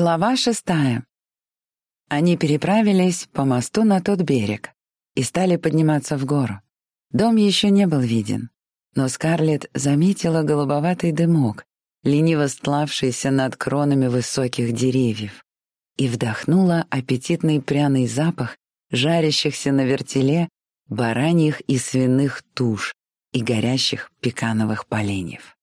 Глава шестая. Они переправились по мосту на тот берег и стали подниматься в гору. Дом еще не был виден, но Скарлетт заметила голубоватый дымок, лениво стлавшийся над кронами высоких деревьев, и вдохнула аппетитный пряный запах жарящихся на вертеле бараньих и свиных туш и горящих пекановых поленьев.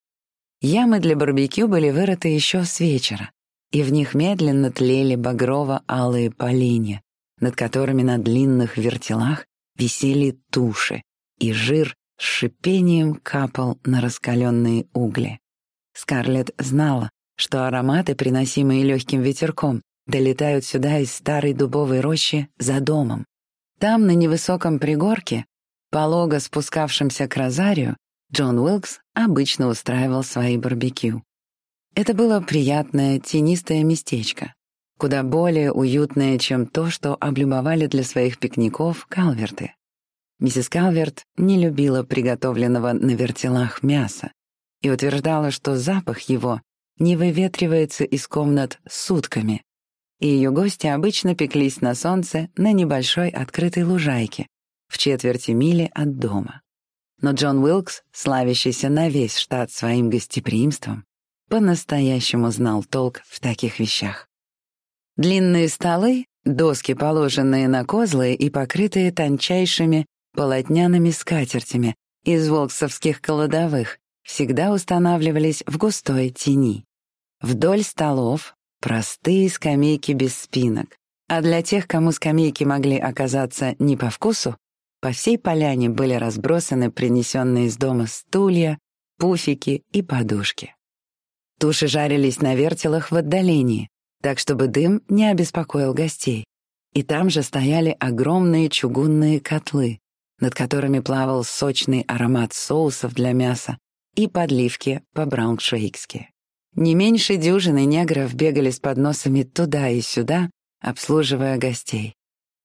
Ямы для барбекю были вырыты еще с вечера, и в них медленно тлели багрово-алые поленья, над которыми на длинных вертелах висели туши, и жир с шипением капал на раскаленные угли. Скарлетт знала, что ароматы, приносимые легким ветерком, долетают сюда из старой дубовой рощи за домом. Там, на невысоком пригорке, полого спускавшемся к розарию, Джон Уилкс обычно устраивал свои барбекю. Это было приятное, тенистое местечко, куда более уютное, чем то, что облюбовали для своих пикников калверты. Миссис Калверт не любила приготовленного на вертелах мяса и утверждала, что запах его не выветривается из комнат сутками, и ее гости обычно пеклись на солнце на небольшой открытой лужайке в четверти мили от дома. Но Джон Уилкс, славящийся на весь штат своим гостеприимством, по-настоящему знал толк в таких вещах. Длинные столы, доски, положенные на козлы и покрытые тончайшими полотняными скатертями из волксовских кладовых, всегда устанавливались в густой тени. Вдоль столов простые скамейки без спинок, а для тех, кому скамейки могли оказаться не по вкусу, по всей поляне были разбросаны принесенные из дома стулья, пуфики и подушки. Туши жарились на вертелах в отдалении, так чтобы дым не обеспокоил гостей. И там же стояли огромные чугунные котлы, над которыми плавал сочный аромат соусов для мяса и подливки по-брауншвейгски. Не меньше дюжины негров бегали с подносами туда и сюда, обслуживая гостей.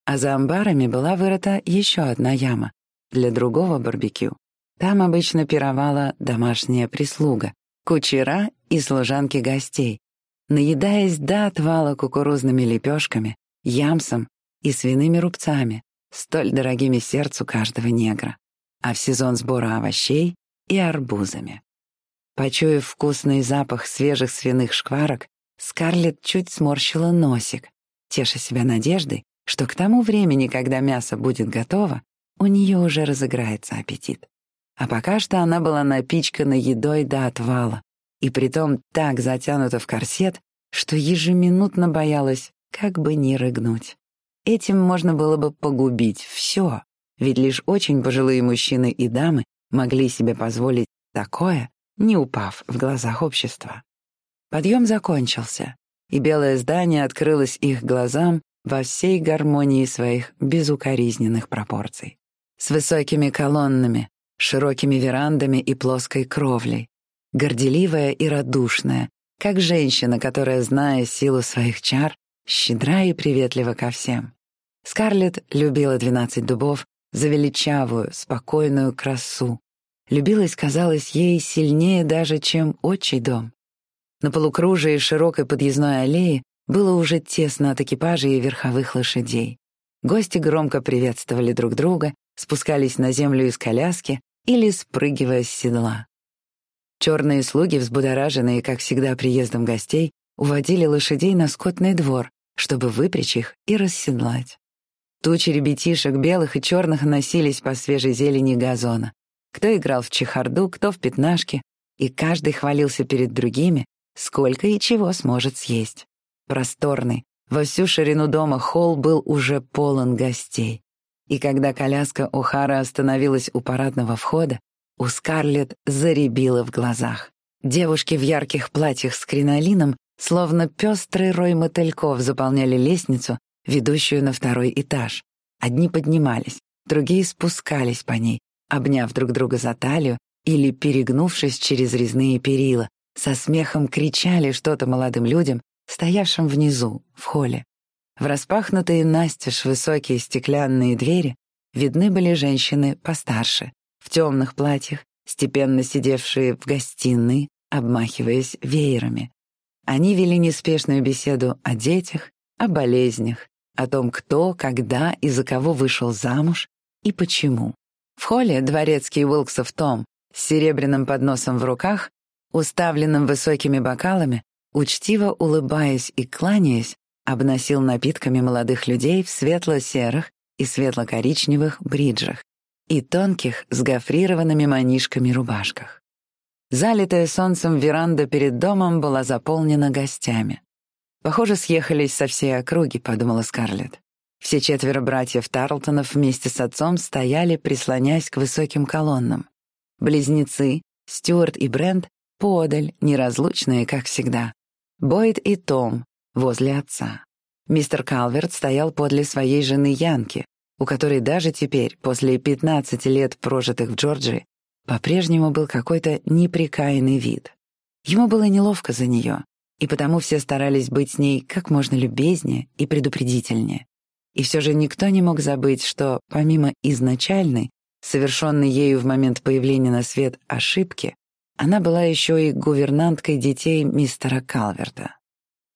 А за амбарами была вырыта еще одна яма для другого барбекю. Там обычно пировала домашняя прислуга, кучера и служанки гостей, наедаясь до отвала кукурузными лепешками, ямсом и свиными рубцами, столь дорогими сердцу каждого негра, а в сезон сбора овощей и арбузами. Почуяв вкусный запах свежих свиных шкварок, Скарлетт чуть сморщила носик, теша себя надеждой, что к тому времени, когда мясо будет готово, у нее уже разыграется аппетит. А пока что она была напичкана едой до отвала, и притом так затянута в корсет, что ежеминутно боялась, как бы не рыгнуть. Этим можно было бы погубить все, ведь лишь очень пожилые мужчины и дамы могли себе позволить такое, не упав в глазах общества. Подъем закончился, и белое здание открылось их глазам во всей гармонии своих безукоризненных пропорций. С высокими колоннами, широкими верандами и плоской кровлей, горделивая и радушная, как женщина, которая, зная силу своих чар, щедра и приветлива ко всем. Скарлетт любила двенадцать дубов за величавую, спокойную красу. Любилась, казалось, ей сильнее даже, чем отчий дом. На полукружии широкой подъездной аллеи было уже тесно от экипажей и верховых лошадей. Гости громко приветствовали друг друга, спускались на землю из коляски или спрыгивая с седла. Черные слуги, взбудораженные, как всегда, приездом гостей, уводили лошадей на скотный двор, чтобы выпрячь их и расседлать. Тучи ребятишек белых и черных носились по свежей зелени газона. Кто играл в чехарду, кто в пятнашки, и каждый хвалился перед другими, сколько и чего сможет съесть. Просторный, во всю ширину дома холл был уже полон гостей. И когда коляска О'Хара остановилась у парадного входа, у Скарлетт заребило в глазах. Девушки в ярких платьях с кринолином, словно пестрый рой мотыльков, заполняли лестницу, ведущую на второй этаж. Одни поднимались, другие спускались по ней, обняв друг друга за талию или перегнувшись через резные перила, со смехом кричали что-то молодым людям, стоявшим внизу, в холле. В распахнутые настежь высокие стеклянные двери видны были женщины постарше, в темных платьях, степенно сидевшие в гостиной, обмахиваясь веерами. Они вели неспешную беседу о детях, о болезнях, о том, кто, когда и за кого вышел замуж и почему. В холле дворецкий Уилксов Том с серебряным подносом в руках, уставленным высокими бокалами, учтиво улыбаясь и кланяясь, обносил напитками молодых людей в светло-серых и светло-коричневых бриджах и тонких с гофрированными манишками рубашках. Залитая солнцем веранда перед домом была заполнена гостями. «Похоже, съехались со всей округи», — подумала Скарлетт. Все четверо братьев Тарлтонов вместе с отцом стояли, прислонясь к высоким колоннам. Близнецы, Стюарт и Брент, подаль, неразлучные, как всегда. Бойд и Том возле отца. Мистер Калверт стоял подле своей жены Янки, у которой даже теперь, после 15 лет, прожитых в Джорджии, по-прежнему был какой-то неприкаянный вид. Ему было неловко за нее, и потому все старались быть с ней как можно любезнее и предупредительнее. И все же никто не мог забыть, что помимо изначальной, совершенной ею в момент появления на свет ошибки, она была еще и гувернанткой детей мистера Калверта.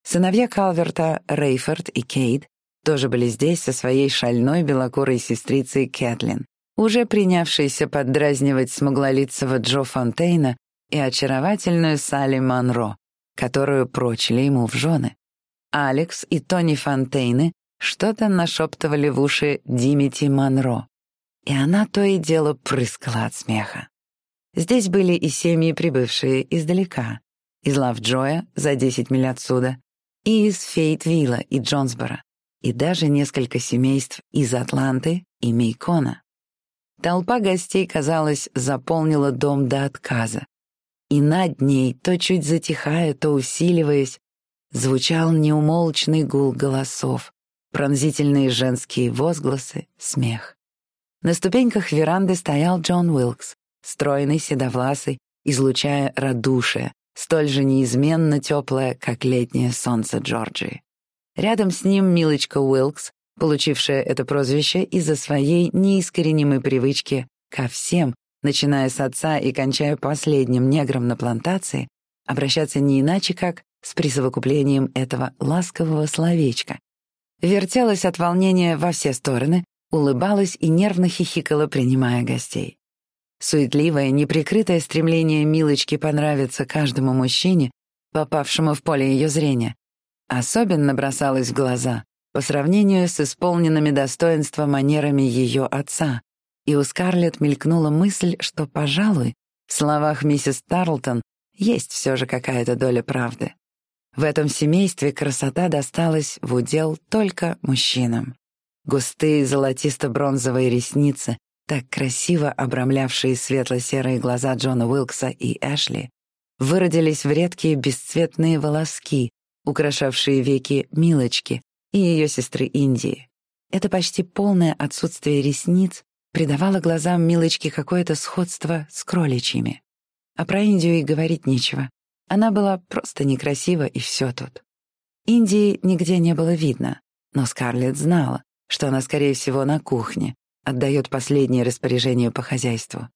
Сыновья Калверта, Рейфорд и Кейд, тоже были здесь со своей шальной белокурой сестрицей Кэтлин, уже принявшейся поддразнивать смуглолицего Джо Фонтейна и очаровательную Салли Монро, которую прочили ему в жены. Алекс и Тони Фонтейны что-то нашептывали в уши Димити Монро, и она то и дело прыскала от смеха. Здесь были и семьи, прибывшие издалека, из Лавджоя за 10 миль отсюда, и из Фейтвилла и Джонсбора, и даже несколько семейств из Атланты и Мейкона. Толпа гостей, казалось, заполнила дом до отказа. И над ней, то чуть затихая, то усиливаясь, звучал неумолчный гул голосов, пронзительные женские возгласы, смех. На ступеньках веранды стоял Джон Уилкс, стройный, седовласый, излучая радушие, столь же неизменно теплое, как летнее солнце Джорджии. Рядом с ним милочка Уилкс, получившая это прозвище из-за своей неискоренимой привычки ко всем, начиная с отца и кончая последним негром на плантации, обращаться не иначе, как с присовокуплением этого ласкового словечка, вертелась от волнения во все стороны, улыбалась и нервно хихикала, принимая гостей. Суетливое, неприкрытое стремление Милочки понравиться каждому мужчине, попавшему в поле ее зрения, особенно бросалось в глаза по сравнению с исполненными достоинства манерами ее отца, и у Скарлетт мелькнула мысль, что, пожалуй, в словах миссис Тарлтон есть все же какая-то доля правды. В этом семействе красота досталась в удел только мужчинам. Густые золотисто-бронзовые ресницы, так красиво обрамлявшие светло-серые глаза Джона Уилкса и Эшли, выродились в редкие бесцветные волоски, украшавшие веки Милочки и ее сестры Индии. Это почти полное отсутствие ресниц придавало глазам Милочки какое-то сходство с кроличьими. А про Индию и говорить нечего. Она была просто некрасива, и все тут. Индии нигде не было видно, но Скарлетт знала, что она, скорее всего, на кухне, отдает последнее распоряжение по хозяйству.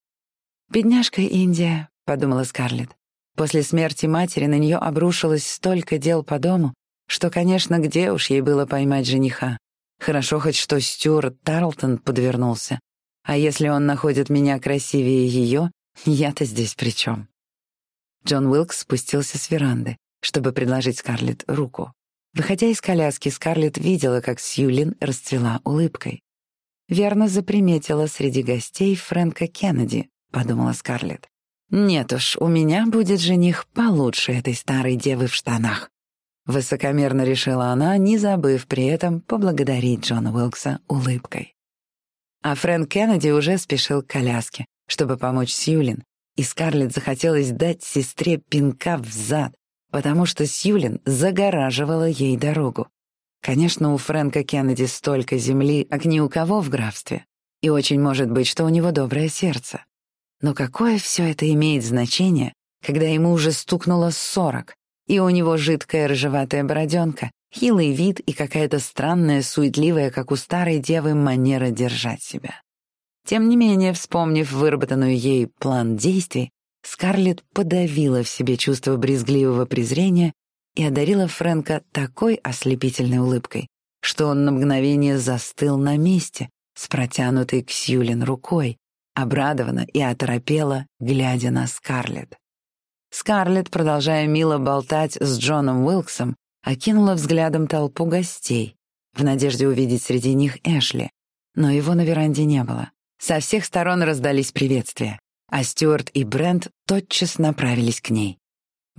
«Бедняжка Индия», — подумала Скарлетт. После смерти матери на нее обрушилось столько дел по дому, что, конечно, где уж ей было поймать жениха. Хорошо хоть что Стюарт Тарлтон подвернулся. А если он находит меня красивее ее, я-то здесь при чем? Джон Уилкс спустился с веранды, чтобы предложить Скарлетт руку. Выходя из коляски, Скарлетт видела, как Сьюлин расцвела улыбкой. «Верно заприметила среди гостей Фрэнка Кеннеди», — подумала Скарлетт. «Нет уж, у меня будет жених получше этой старой девы в штанах», — высокомерно решила она, не забыв при этом поблагодарить Джона Уилкса улыбкой. А Фрэнк Кеннеди уже спешил к коляске, чтобы помочь Сьюлин, и Скарлетт захотелось дать сестре пинка в зад, потому что Сьюлин загораживала ей дорогу. Конечно, у Фрэнка Кеннеди столько земли, как ни у кого в графстве, и очень может быть, что у него доброе сердце. Но какое все это имеет значение, когда ему уже стукнуло сорок, и у него жидкая рыжеватая бороденка, хилый вид и какая-то странная, суетливая, как у старой девы, манера держать себя. Тем не менее, вспомнив выработанную ей план действий, Скарлетт подавила в себе чувство брезгливого презрения и одарила Фрэнка такой ослепительной улыбкой, что он на мгновение застыл на месте с протянутой к Сьюлин рукой, обрадованно и оторопела, глядя на Скарлетт. Скарлетт, продолжая мило болтать с Джоном Уилксом, окинула взглядом толпу гостей, в надежде увидеть среди них Эшли, но его на веранде не было. Со всех сторон раздались приветствия, а Стюарт и Брент тотчас направились к ней.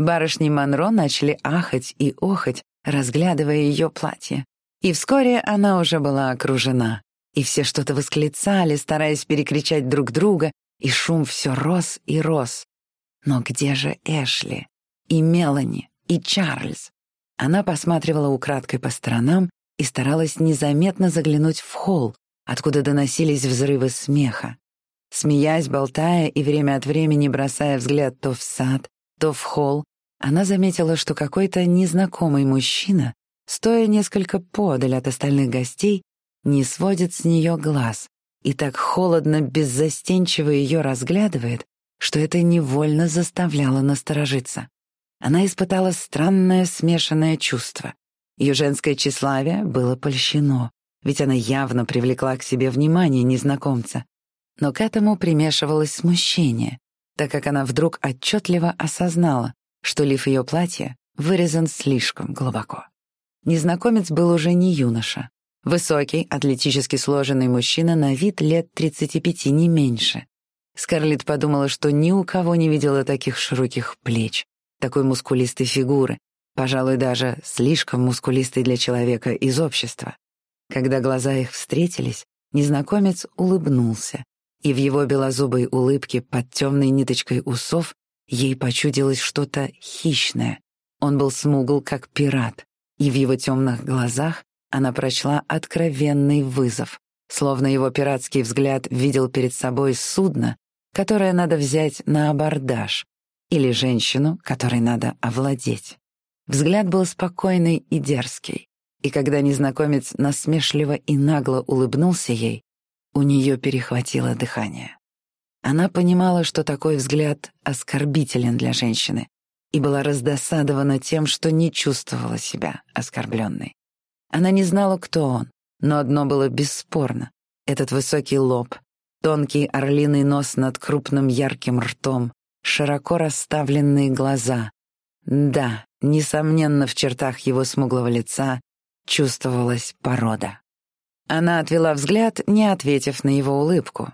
Барышни Монро начали ахать и охать, разглядывая ее платье. И вскоре она уже была окружена. И все что-то восклицали, стараясь перекричать друг друга, и шум все рос и рос. Но где же Эшли? И Мелани? И Чарльз? Она посматривала украдкой по сторонам и старалась незаметно заглянуть в холл, откуда доносились взрывы смеха. Смеясь, болтая и время от времени бросая взгляд то в сад, то в холл, она заметила, что какой-то незнакомый мужчина, стоя несколько подаль от остальных гостей, не сводит с нее глаз и так холодно, беззастенчиво ее разглядывает, что это невольно заставляло насторожиться. Она испытала странное смешанное чувство. Ее женское тщеславие было польщено, ведь она явно привлекла к себе внимание незнакомца. Но к этому примешивалось смущение, так как она вдруг отчетливо осознала, что лиф ее платья вырезан слишком глубоко. Незнакомец был уже не юноша. Высокий, атлетически сложенный мужчина на вид лет 35, не меньше. Скарлетт подумала, что ни у кого не видела таких широких плеч, такой мускулистой фигуры, пожалуй, даже слишком мускулистой для человека из общества. Когда глаза их встретились, незнакомец улыбнулся, и в его белозубой улыбке под темной ниточкой усов Ей почудилось что-то хищное. Он был смугл, как пират, и в его темных глазах она прочла откровенный вызов, словно его пиратский взгляд видел перед собой судно, которое надо взять на абордаж, или женщину, которой надо овладеть. Взгляд был спокойный и дерзкий, и когда незнакомец насмешливо и нагло улыбнулся ей, у нее перехватило дыхание. Она понимала, что такой взгляд оскорбителен для женщины, и была раздосадована тем, что не чувствовала себя оскорбленной. Она не знала, кто он, но одно было бесспорно. Этот высокий лоб, тонкий орлиный нос над крупным ярким ртом, широко расставленные глаза. Да, несомненно, в чертах его смуглого лица чувствовалась порода. Она отвела взгляд, не ответив на его улыбку,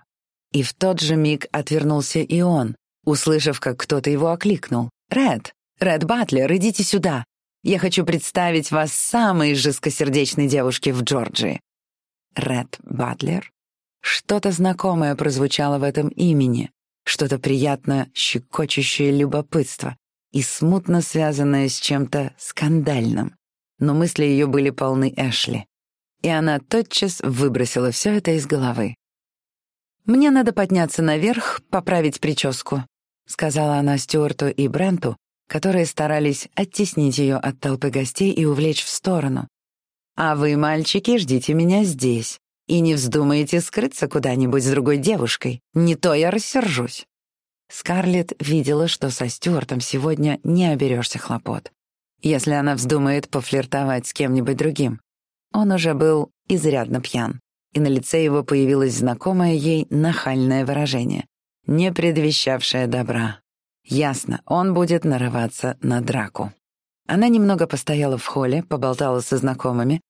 и в тот же миг отвернулся и он, услышав, как кто-то его окликнул. «Ред! Ред Батлер, идите сюда! Я хочу представить вас самой жесткосердечной девушке в Джорджии!» Ред Батлер? Что-то знакомое прозвучало в этом имени, что-то приятно щекочущее любопытство и смутно связанное с чем-то скандальным. Но мысли ее были полны Эшли. И она тотчас выбросила все это из головы. «Мне надо подняться наверх, поправить прическу», — сказала она Стюарту и Бренту, которые старались оттеснить ее от толпы гостей и увлечь в сторону. «А вы, мальчики, ждите меня здесь. И не вздумайте скрыться куда-нибудь с другой девушкой. Не то я рассержусь». Скарлетт видела, что со Стюартом сегодня не оберешься хлопот, если она вздумает пофлиртовать с кем-нибудь другим. Он уже был изрядно пьян и на лице его появилось знакомое ей нахальное выражение, не предвещавшее добра. Ясно, он будет нарываться на драку. Она немного постояла в холле, поболтала со знакомыми,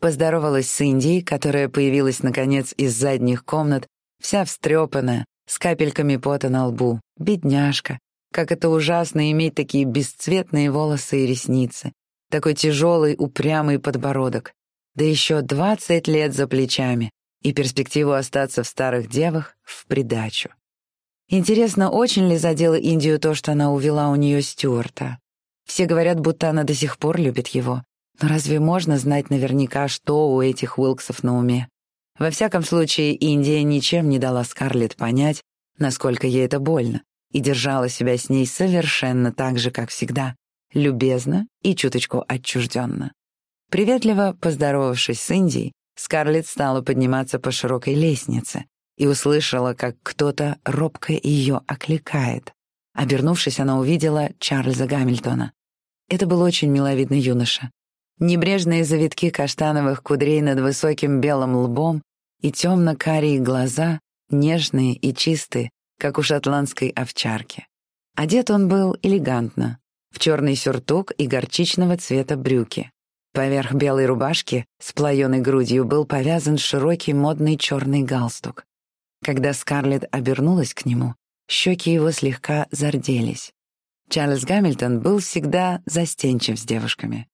поздоровалась с Индией, которая появилась, наконец, из задних комнат, вся встрепанная, с капельками пота на лбу. Бедняжка. Как это ужасно иметь такие бесцветные волосы и ресницы, такой тяжелый, упрямый подбородок. Да еще двадцать лет за плечами и перспективу остаться в старых девах в придачу. Интересно, очень ли задело Индию то, что она увела у нее Стюарта? Все говорят, будто она до сих пор любит его. Но разве можно знать наверняка, что у этих Уилксов на уме? Во всяком случае, Индия ничем не дала Скарлетт понять, насколько ей это больно, и держала себя с ней совершенно так же, как всегда, любезно и чуточку отчужденно. Приветливо поздоровавшись с Индией, Скарлетт стала подниматься по широкой лестнице и услышала, как кто-то робко ее окликает. Обернувшись, она увидела Чарльза Гамильтона. Это был очень миловидный юноша. Небрежные завитки каштановых кудрей над высоким белым лбом и темно-карие глаза, нежные и чистые, как у шотландской овчарки. Одет он был элегантно, в черный сюртук и горчичного цвета брюки. Поверх белой рубашки с плаеной грудью был повязан широкий модный черный галстук. Когда Скарлетт обернулась к нему, щеки его слегка зарделись. Чарльз Гамильтон был всегда застенчив с девушками.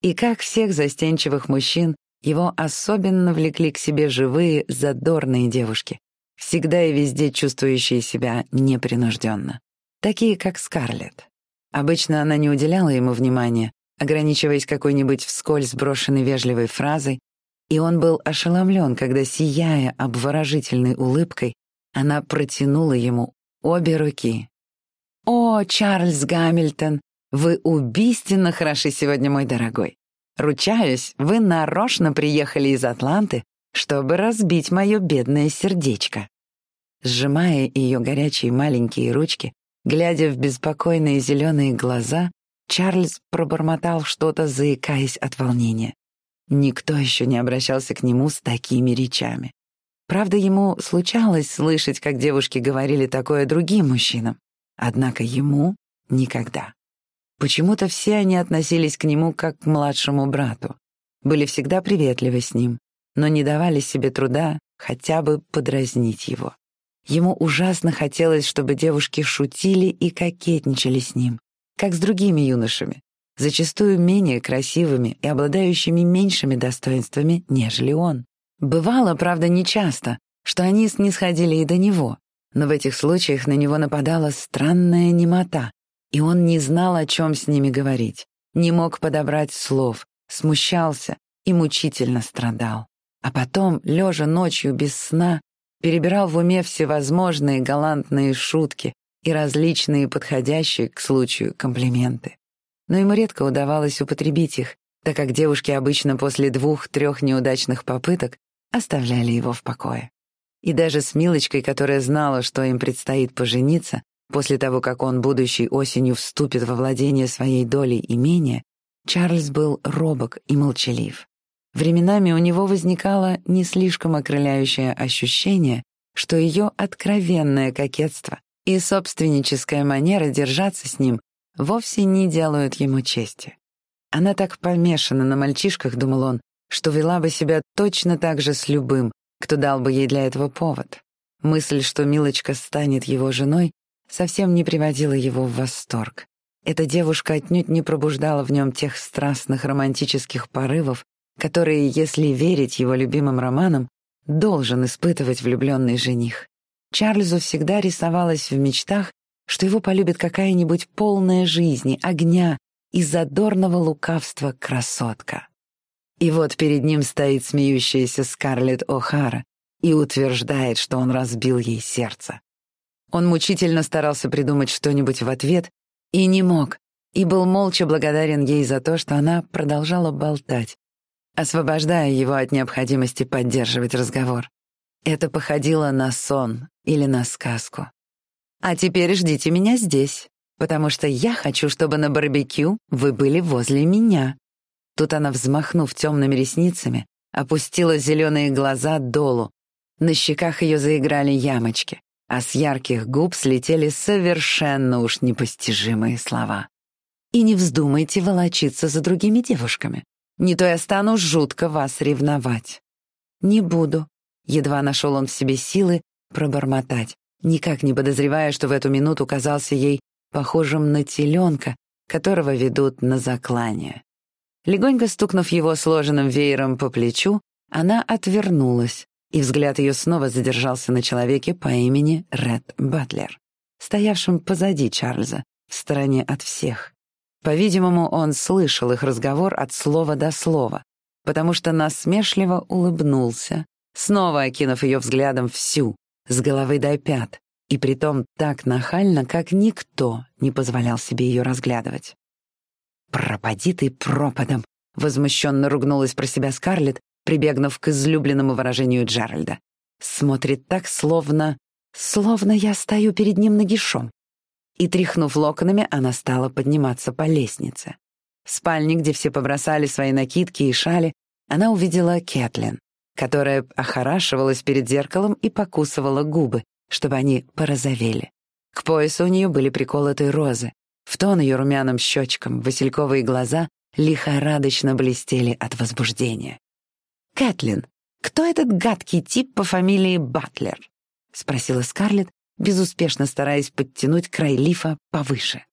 И как всех застенчивых мужчин, его особенно влекли к себе живые, задорные девушки, всегда и везде чувствующие себя непринужденно, такие как Скарлетт. Обычно она не уделяла ему внимания, ограничиваясь какой-нибудь вскользь брошенной вежливой фразой, и он был ошеломлен, когда, сияя обворожительной улыбкой, она протянула ему обе руки. «О, Чарльз Гамильтон, вы убийственно хороши сегодня, мой дорогой. Ручаюсь, вы нарочно приехали из Атланты, чтобы разбить мое бедное сердечко». Сжимая ее горячие маленькие ручки, глядя в беспокойные зеленые глаза, Чарльз пробормотал что-то, заикаясь от волнения. Никто еще не обращался к нему с такими речами. Правда, ему случалось слышать, как девушки говорили такое другим мужчинам. Однако ему — никогда. Почему-то все они относились к нему как к младшему брату, были всегда приветливы с ним, но не давали себе труда хотя бы подразнить его. Ему ужасно хотелось, чтобы девушки шутили и кокетничали с ним, как с другими юношами, зачастую менее красивыми и обладающими меньшими достоинствами, нежели он. Бывало, правда, нечасто, что они снисходили и до него, но в этих случаях на него нападала странная немота, и он не знал, о чем с ними говорить, не мог подобрать слов, смущался и мучительно страдал. А потом, лежа ночью без сна, перебирал в уме всевозможные галантные шутки и различные подходящие к случаю комплименты. Но ему редко удавалось употребить их, так как девушки обычно после двух-трех неудачных попыток оставляли его в покое. И даже с Милочкой, которая знала, что им предстоит пожениться, после того, как он будущей осенью вступит во владение своей долей имения, Чарльз был робок и молчалив. Временами у него возникало не слишком окрыляющее ощущение, что ее откровенное кокетство и собственническая манера держаться с ним вовсе не делают ему чести. Она так помешана на мальчишках, думал он, что вела бы себя точно так же с любым, кто дал бы ей для этого повод. Мысль, что Милочка станет его женой, совсем не приводила его в восторг. Эта девушка отнюдь не пробуждала в нем тех страстных романтических порывов, которые, если верить его любимым романам, должен испытывать влюбленный жених. Чарльзу всегда рисовалось в мечтах, что его полюбит какая-нибудь полная жизни, огня и задорного лукавства красотка. И вот перед ним стоит смеющаяся Скарлетт О'Хара и утверждает, что он разбил ей сердце. Он мучительно старался придумать что-нибудь в ответ и не мог, и был молча благодарен ей за то, что она продолжала болтать, освобождая его от необходимости поддерживать разговор. Это походило на сон или на сказку. «А теперь ждите меня здесь, потому что я хочу, чтобы на барбекю вы были возле меня», Тут она, взмахнув темными ресницами, опустила зеленые глаза долу. На щеках ее заиграли ямочки, а с ярких губ слетели совершенно уж непостижимые слова. «И не вздумайте волочиться за другими девушками. Не то я стану жутко вас ревновать». «Не буду», — едва нашел он в себе силы пробормотать, никак не подозревая, что в эту минуту казался ей похожим на теленка, которого ведут на заклание. Легонько стукнув его сложенным веером по плечу, она отвернулась, и взгляд ее снова задержался на человеке по имени Ред Батлер, стоявшем позади Чарльза, в стороне от всех. По-видимому, он слышал их разговор от слова до слова, потому что насмешливо улыбнулся, снова окинув ее взглядом всю, с головы до пят, и притом так нахально, как никто не позволял себе ее разглядывать. «Пропади ты пропадом!» — возмущенно ругнулась про себя Скарлетт, прибегнув к излюбленному выражению Джеральда. «Смотрит так, словно... словно я стою перед ним нагишом». И, тряхнув локонами, она стала подниматься по лестнице. В спальне, где все побросали свои накидки и шали, она увидела Кэтлин, которая охорашивалась перед зеркалом и покусывала губы, чтобы они порозовели. К поясу у нее были приколоты розы. В тон ее румяным щечкам васильковые глаза лихорадочно блестели от возбуждения. «Кэтлин, кто этот гадкий тип по фамилии Батлер?» — спросила Скарлетт, безуспешно стараясь подтянуть край лифа повыше.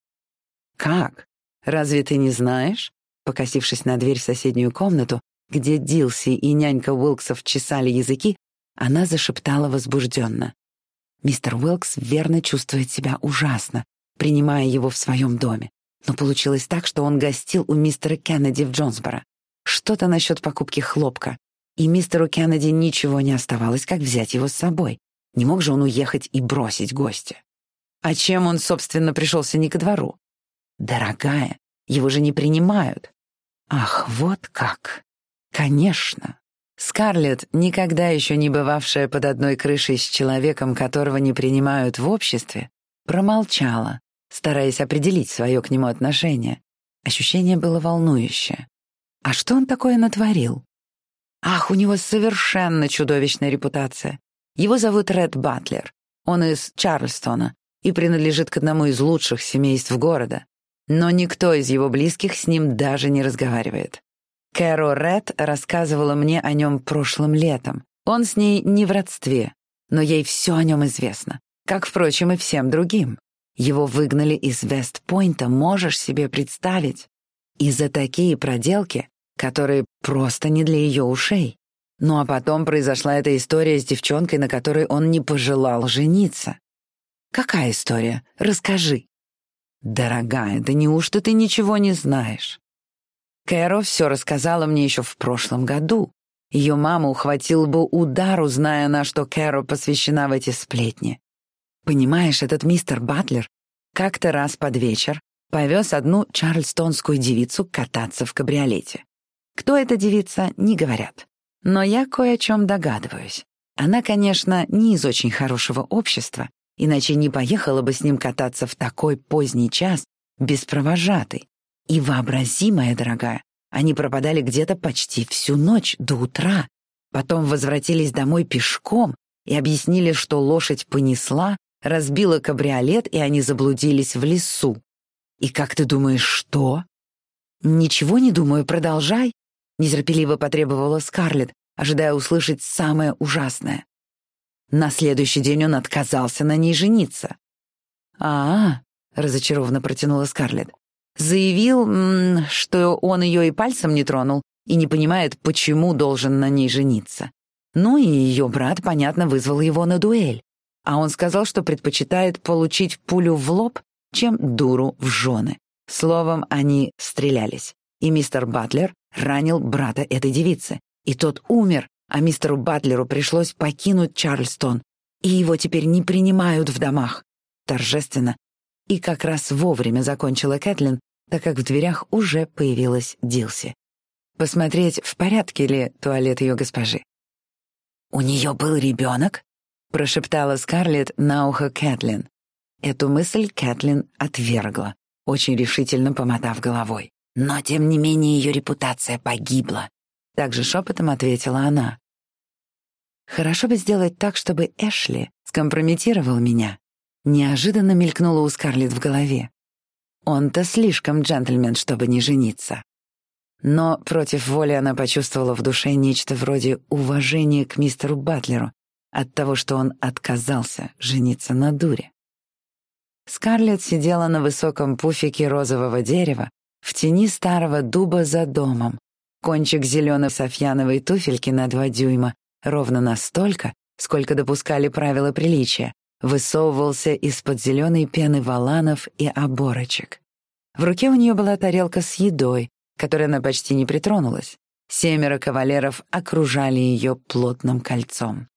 «Как? Разве ты не знаешь?» Покосившись на дверь в соседнюю комнату, где Дилси и нянька Уилксов чесали языки, она зашептала возбужденно. Мистер Уилкс верно чувствует себя ужасно, принимая его в своем доме. Но получилось так, что он гостил у мистера Кеннеди в Джонсборо. Что-то насчет покупки хлопка. И мистеру Кеннеди ничего не оставалось, как взять его с собой. Не мог же он уехать и бросить гостя. А чем он, собственно, пришелся не ко двору? Дорогая, его же не принимают. Ах, вот как. Конечно. Скарлетт, никогда еще не бывавшая под одной крышей с человеком, которого не принимают в обществе, промолчала, стараясь определить свое к нему отношение. Ощущение было волнующее. А что он такое натворил? Ах, у него совершенно чудовищная репутация. Его зовут Ред Батлер. Он из Чарльстона и принадлежит к одному из лучших семейств города. Но никто из его близких с ним даже не разговаривает. Кэро Ред рассказывала мне о нем прошлым летом. Он с ней не в родстве, но ей все о нем известно, как, впрочем, и всем другим. Его выгнали из Вестпойнта, можешь себе представить? И за такие проделки, которые просто не для ее ушей. Ну а потом произошла эта история с девчонкой, на которой он не пожелал жениться. Какая история? Расскажи. Дорогая, да неужто ты ничего не знаешь? Кэро все рассказала мне еще в прошлом году. Ее мама ухватила бы удар, узная, на что Кэро посвящена в эти сплетни. Понимаешь, этот мистер Батлер как-то раз под вечер повез одну чарльстонскую девицу кататься в кабриолете. Кто эта девица, не говорят. Но я кое о чем догадываюсь. Она, конечно, не из очень хорошего общества, иначе не поехала бы с ним кататься в такой поздний час без провожатой. И вообрази, моя дорогая, они пропадали где-то почти всю ночь до утра, потом возвратились домой пешком и объяснили, что лошадь понесла, разбила кабриолет, и они заблудились в лесу. И как ты думаешь, что? Ничего не думаю, продолжай, нетерпеливо потребовала Скарлетт, ожидая услышать самое ужасное. На следующий день он отказался на ней жениться. «А-а», — разочарованно протянула Скарлетт. Заявил, что он ее и пальцем не тронул и не понимает, почему должен на ней жениться. Ну и ее брат, понятно, вызвал его на дуэль. А он сказал, что предпочитает получить пулю в лоб, чем дуру в жены. Словом, они стрелялись. И мистер Батлер ранил брата этой девицы. И тот умер, а мистеру Батлеру пришлось покинуть Чарльстон. И его теперь не принимают в домах. Торжественно. И как раз вовремя закончила Кэтлин, так как в дверях уже появилась Дилси. Посмотреть, в порядке ли туалет ее госпожи. «У нее был ребенок?» — прошептала Скарлетт на ухо Кэтлин. Эту мысль Кэтлин отвергла, очень решительно помотав головой. «Но, тем не менее, ее репутация погибла», — также шепотом ответила она. «Хорошо бы сделать так, чтобы Эшли скомпрометировал меня», — неожиданно мелькнула у Скарлетт в голове. Он-то слишком джентльмен, чтобы не жениться. Но против воли она почувствовала в душе нечто вроде уважения к мистеру Батлеру от того, что он отказался жениться на дуре. Скарлетт сидела на высоком пуфике розового дерева в тени старого дуба за домом. Кончик зеленой софьяновой туфельки на два дюйма, ровно настолько, сколько допускали правила приличия, высовывался из-под зеленой пены валанов и оборочек. В руке у нее была тарелка с едой, которой она почти не притронулась. Семеро кавалеров окружали ее плотным кольцом.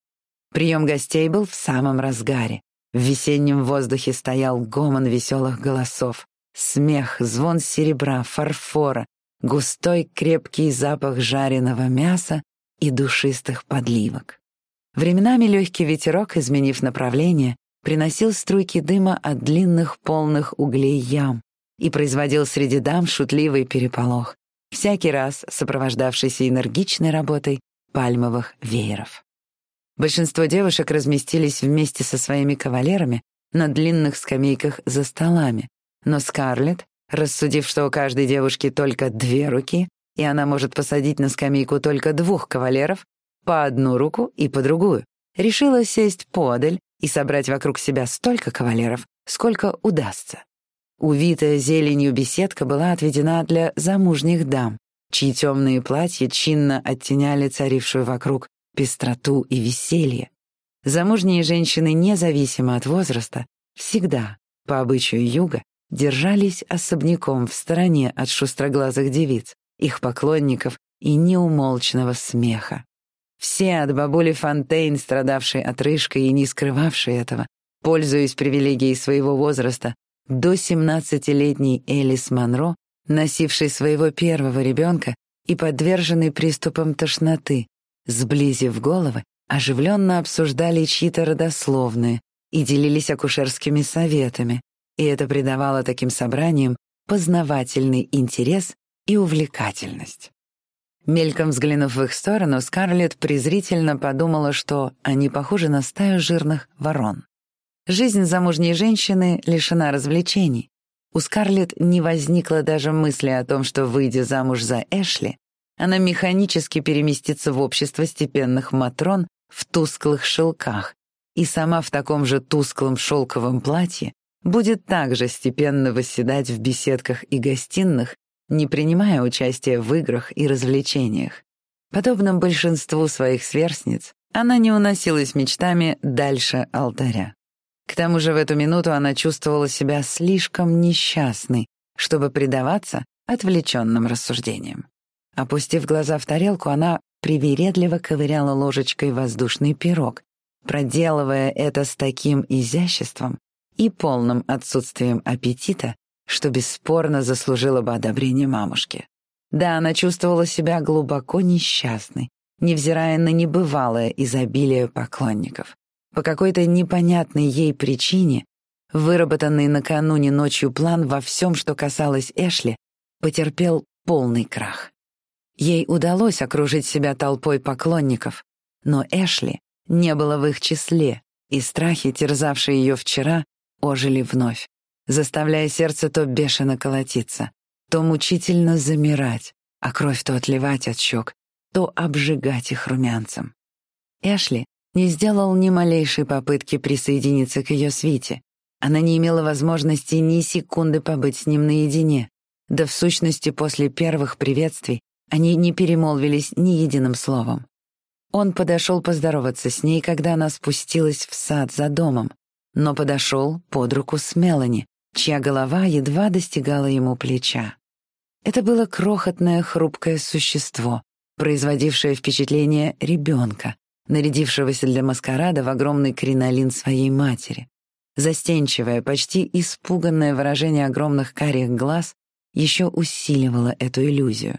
Прием гостей был в самом разгаре. В весеннем воздухе стоял гомон веселых голосов. Смех, звон серебра, фарфора, густой крепкий запах жареного мяса и душистых подливок. Временами легкий ветерок, изменив направление, приносил струйки дыма от длинных полных углей ям, и производил среди дам шутливый переполох, всякий раз сопровождавшийся энергичной работой пальмовых вееров. Большинство девушек разместились вместе со своими кавалерами на длинных скамейках за столами, но Скарлетт, рассудив, что у каждой девушки только две руки, и она может посадить на скамейку только двух кавалеров, по одну руку и по другую, решила сесть подаль и собрать вокруг себя столько кавалеров, сколько удастся. Увитая зеленью беседка была отведена для замужних дам, чьи темные платья чинно оттеняли царившую вокруг пестроту и веселье. Замужние женщины, независимо от возраста, всегда, по обычаю юга, держались особняком в стороне от шустроглазых девиц, их поклонников и неумолчного смеха. Все от бабули Фонтейн, страдавшей отрыжкой и не скрывавшей этого, пользуясь привилегией своего возраста, до 17-летней Элис Монро, носившей своего первого ребенка и подверженной приступам тошноты, сблизив головы, оживленно обсуждали чьи-то родословные и делились акушерскими советами, и это придавало таким собраниям познавательный интерес и увлекательность. Мельком взглянув в их сторону, Скарлетт презрительно подумала, что они похожи на стаю жирных ворон. Жизнь замужней женщины лишена развлечений. У Скарлетт не возникло даже мысли о том, что, выйдя замуж за Эшли, она механически переместится в общество степенных матрон в тусклых шелках и сама в таком же тусклом шелковом платье будет также степенно восседать в беседках и гостиных, не принимая участия в играх и развлечениях. Подобно большинству своих сверстниц, она не уносилась мечтами дальше алтаря. К тому же в эту минуту она чувствовала себя слишком несчастной, чтобы предаваться отвлеченным рассуждениям. Опустив глаза в тарелку, она привередливо ковыряла ложечкой воздушный пирог, проделывая это с таким изяществом и полным отсутствием аппетита, что бесспорно заслужила бы одобрение мамушки. Да, она чувствовала себя глубоко несчастной, невзирая на небывалое изобилие поклонников. По какой-то непонятной ей причине выработанный накануне ночью план во всем, что касалось Эшли, потерпел полный крах. Ей удалось окружить себя толпой поклонников, но Эшли не было в их числе, и страхи, терзавшие ее вчера, ожили вновь, заставляя сердце то бешено колотиться, то мучительно замирать, а кровь то отливать от щек, то обжигать их румянцем. Эшли не сделал ни малейшей попытки присоединиться к ее свите. Она не имела возможности ни секунды побыть с ним наедине. Да в сущности, после первых приветствий они не перемолвились ни единым словом. Он подошел поздороваться с ней, когда она спустилась в сад за домом, но подошел под руку с Мелани, чья голова едва достигала ему плеча. Это было крохотное хрупкое существо, производившее впечатление ребенка, нарядившегося для маскарада в огромный кринолин своей матери. Застенчивое, почти испуганное выражение огромных карих глаз еще усиливало эту иллюзию.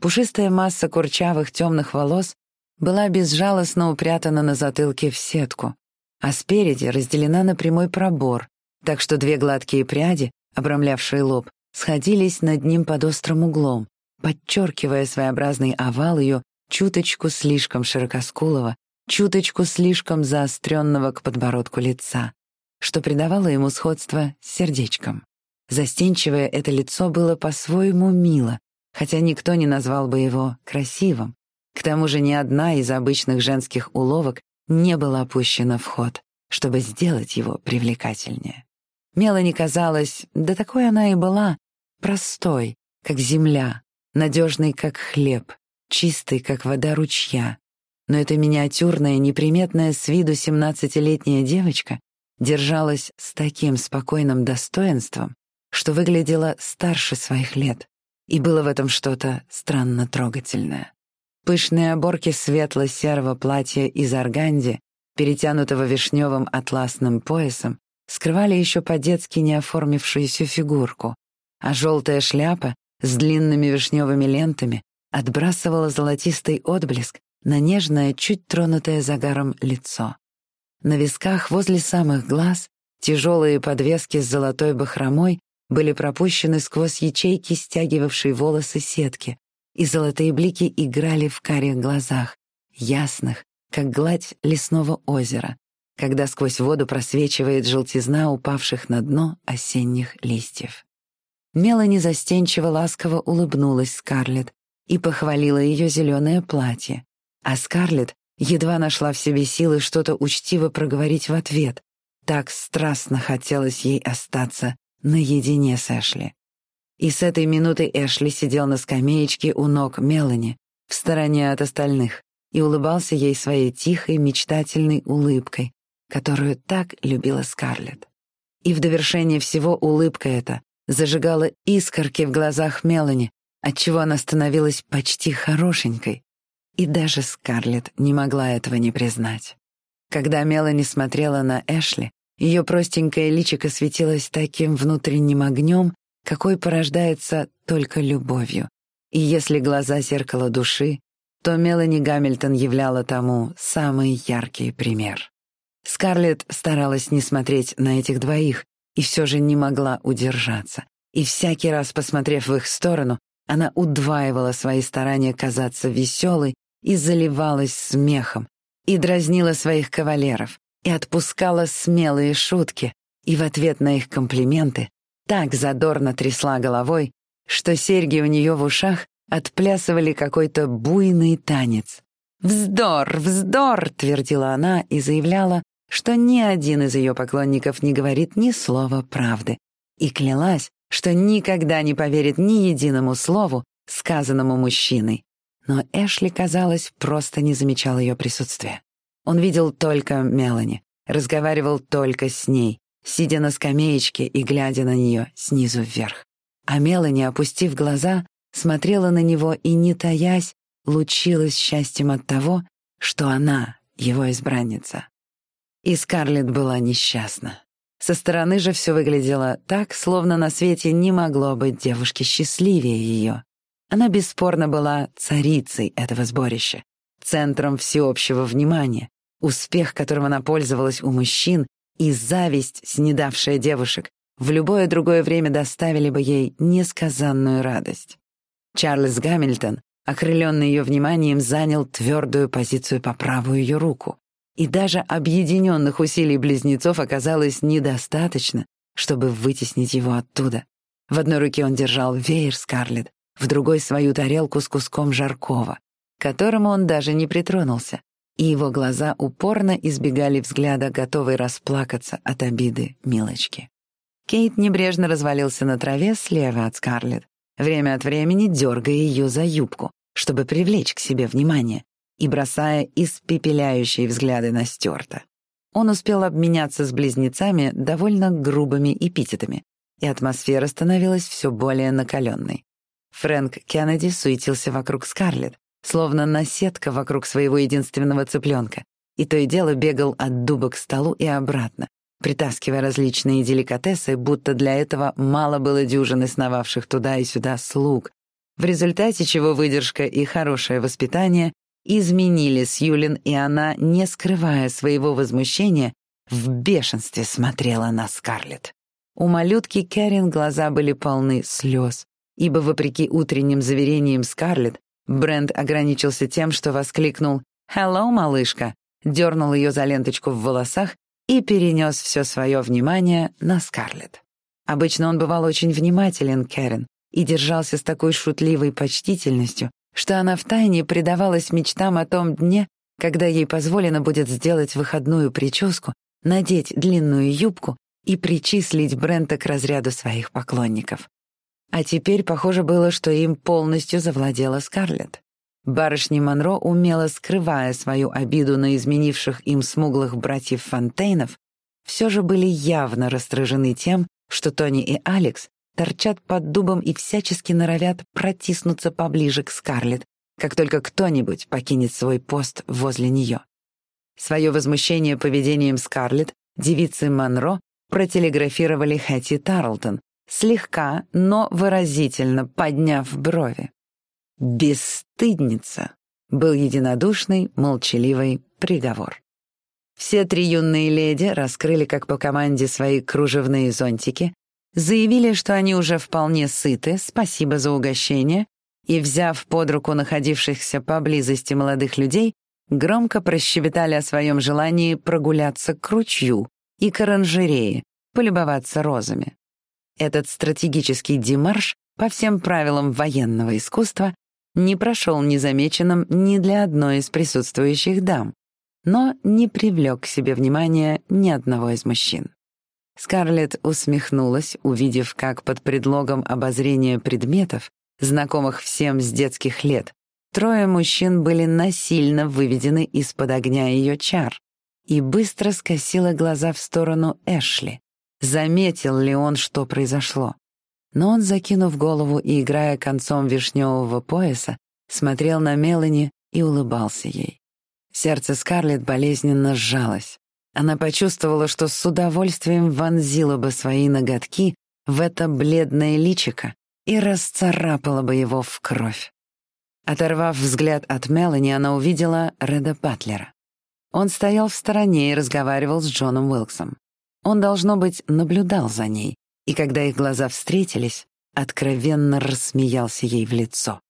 Пушистая масса курчавых темных волос была безжалостно упрятана на затылке в сетку, а спереди разделена на прямой пробор, так что две гладкие пряди, обрамлявшие лоб, сходились над ним под острым углом, подчеркивая своеобразный овал ее чуточку слишком широкоскулого, чуточку слишком заостренного к подбородку лица, что придавало ему сходство с сердечком. Застенчивое это лицо было по-своему мило, хотя никто не назвал бы его красивым. К тому же ни одна из обычных женских уловок не была опущена в ход, чтобы сделать его привлекательнее. Мелани казалась, да такой она и была, простой, как земля, надежной, как хлеб, чистой, как вода ручья. Но эта миниатюрная, неприметная с виду семнадцатилетняя девочка держалась с таким спокойным достоинством, что выглядела старше своих лет, и было в этом что-то странно трогательное. Пышные оборки светло-серого платья из органди, перетянутого вишневым атласным поясом, скрывали еще по-детски неоформившуюся фигурку, а желтая шляпа с длинными вишневыми лентами отбрасывала золотистый отблеск на нежное, чуть тронутое загаром лицо. На висках возле самых глаз тяжелые подвески с золотой бахромой были пропущены сквозь ячейки, стягивавшие волосы сетки, и золотые блики играли в карих глазах, ясных, как гладь лесного озера, когда сквозь воду просвечивает желтизна упавших на дно осенних листьев. Мелани застенчиво ласково улыбнулась Скарлетт и похвалила ее зеленое платье, а Скарлетт едва нашла в себе силы что-то учтиво проговорить в ответ. Так страстно хотелось ей остаться наедине с Эшли. И с этой минуты Эшли сидел на скамеечке у ног Мелани, в стороне от остальных, и улыбался ей своей тихой, мечтательной улыбкой, которую так любила Скарлетт. И в довершение всего улыбка эта зажигала искорки в глазах Мелани, отчего она становилась почти хорошенькой. И даже Скарлетт не могла этого не признать. Когда Мелани смотрела на Эшли, ее простенькое личико светилось таким внутренним огнем, какой порождается только любовью. И если глаза — зеркало души, то Мелани Гамильтон являла тому самый яркий пример. Скарлетт старалась не смотреть на этих двоих и все же не могла удержаться. И всякий раз, посмотрев в их сторону, она удваивала свои старания казаться веселой и заливалась смехом, и дразнила своих кавалеров, и отпускала смелые шутки, и в ответ на их комплименты так задорно трясла головой, что серьги у нее в ушах отплясывали какой-то буйный танец. «Вздор, вздор!» — твердила она и заявляла, что ни один из ее поклонников не говорит ни слова правды, и клялась, что никогда не поверит ни единому слову, сказанному мужчиной. Но Эшли, казалось, просто не замечал ее присутствия. Он видел только Мелани, разговаривал только с ней, сидя на скамеечке и глядя на нее снизу вверх. А Мелани, опустив глаза, смотрела на него и, не таясь, лучилась счастьем от того, что она его избранница. И Скарлетт была несчастна. Со стороны же все выглядело так, словно на свете не могло быть девушки счастливее ее. Она бесспорно была царицей этого сборища, центром всеобщего внимания, успех, которым она пользовалась у мужчин, и зависть, снедавшая девушек, в любое другое время доставили бы ей несказанную радость. Чарльз Гамильтон, окрыленный ее вниманием, занял твердую позицию по правую ее руку. И даже объединенных усилий близнецов оказалось недостаточно, чтобы вытеснить его оттуда. В одной руке он держал веер Скарлетт, в другой — свою тарелку с куском жаркого, к которому он даже не притронулся, и его глаза упорно избегали взгляда, готовой расплакаться от обиды милочки. Кейт небрежно развалился на траве слева от Скарлетт, время от времени дергая ее за юбку, чтобы привлечь к себе внимание, и бросая испепеляющие взгляды на Стюарта. Он успел обменяться с близнецами довольно грубыми эпитетами, и атмосфера становилась все более накаленной. Фрэнк Кеннеди суетился вокруг Скарлетт, словно наседка вокруг своего единственного цыпленка, и то и дело бегал от дуба к столу и обратно, притаскивая различные деликатесы, будто для этого мало было дюжины сновавших туда и сюда слуг, в результате чего выдержка и хорошее воспитание изменили Сьюлин, и она, не скрывая своего возмущения, в бешенстве смотрела на Скарлетт. У малютки Кэрин глаза были полны слез, ибо, вопреки утренним заверениям Скарлетт, Брент ограничился тем, что воскликнул «Hello, малышка», дернул ее за ленточку в волосах и перенес все свое внимание на Скарлетт. Обычно он бывал очень внимателен Кэрен и держался с такой шутливой почтительностью, что она втайне предавалась мечтам о том дне, когда ей позволено будет сделать выходную прическу, надеть длинную юбку и причислить Брента к разряду своих поклонников. А теперь похоже было, что им полностью завладела Скарлетт. Барышни Монро, умело скрывая свою обиду на изменивших им смуглых братьев Фонтейнов, все же были явно расстражены тем, что Тони и Алекс торчат под дубом и всячески норовят протиснуться поближе к Скарлетт, как только кто-нибудь покинет свой пост возле нее. Свое возмущение поведением Скарлетт девицы Монро протелеграфировали Хэти Тарлтон, слегка, но выразительно подняв брови. «Бесстыдница!» — был единодушный, молчаливый приговор. Все три юные леди раскрыли как по команде свои кружевные зонтики, заявили, что они уже вполне сыты, спасибо за угощение, и, взяв под руку находившихся поблизости молодых людей, громко прощебетали о своем желании прогуляться к ручью и к оранжерее, полюбоваться розами. Этот стратегический демарш по всем правилам военного искусства не прошел незамеченным ни для одной из присутствующих дам, но не привлек к себе внимания ни одного из мужчин. Скарлетт усмехнулась, увидев, как под предлогом обозрения предметов, знакомых всем с детских лет, трое мужчин были насильно выведены из-под огня ее чар, и быстро скосила глаза в сторону Эшли. Заметил ли он, что произошло? Но он, закинув голову и играя концом вишневого пояса, смотрел на Мелани и улыбался ей. Сердце Скарлетт болезненно сжалось. Она почувствовала, что с удовольствием вонзила бы свои ноготки в это бледное личико и расцарапала бы его в кровь. Оторвав взгляд от Мелани, она увидела Реда Батлера. Он стоял в стороне и разговаривал с Джоном Уилксом. Он, должно быть, наблюдал за ней, и когда их глаза встретились, откровенно рассмеялся ей в лицо.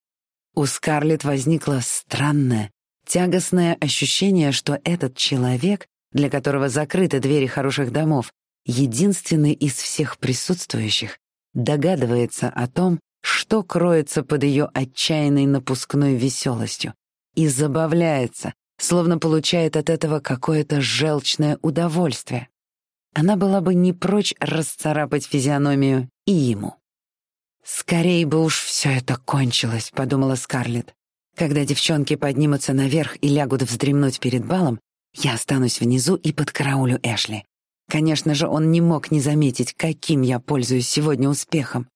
У Скарлетт возникло странное, тягостное ощущение, что этот человек, для которого закрыты двери хороших домов, единственный из всех присутствующих, догадывается о том, что кроется под ее отчаянной напускной веселостью, и забавляется, словно получает от этого какое-то желчное удовольствие. Она была бы не прочь расцарапать физиономию и ему. «Скорей бы уж все это кончилось», — подумала Скарлетт. «Когда девчонки поднимутся наверх и лягут вздремнуть перед балом, я останусь внизу и подкараулю Эшли. Конечно же, он не мог не заметить, каким я пользуюсь сегодня успехом.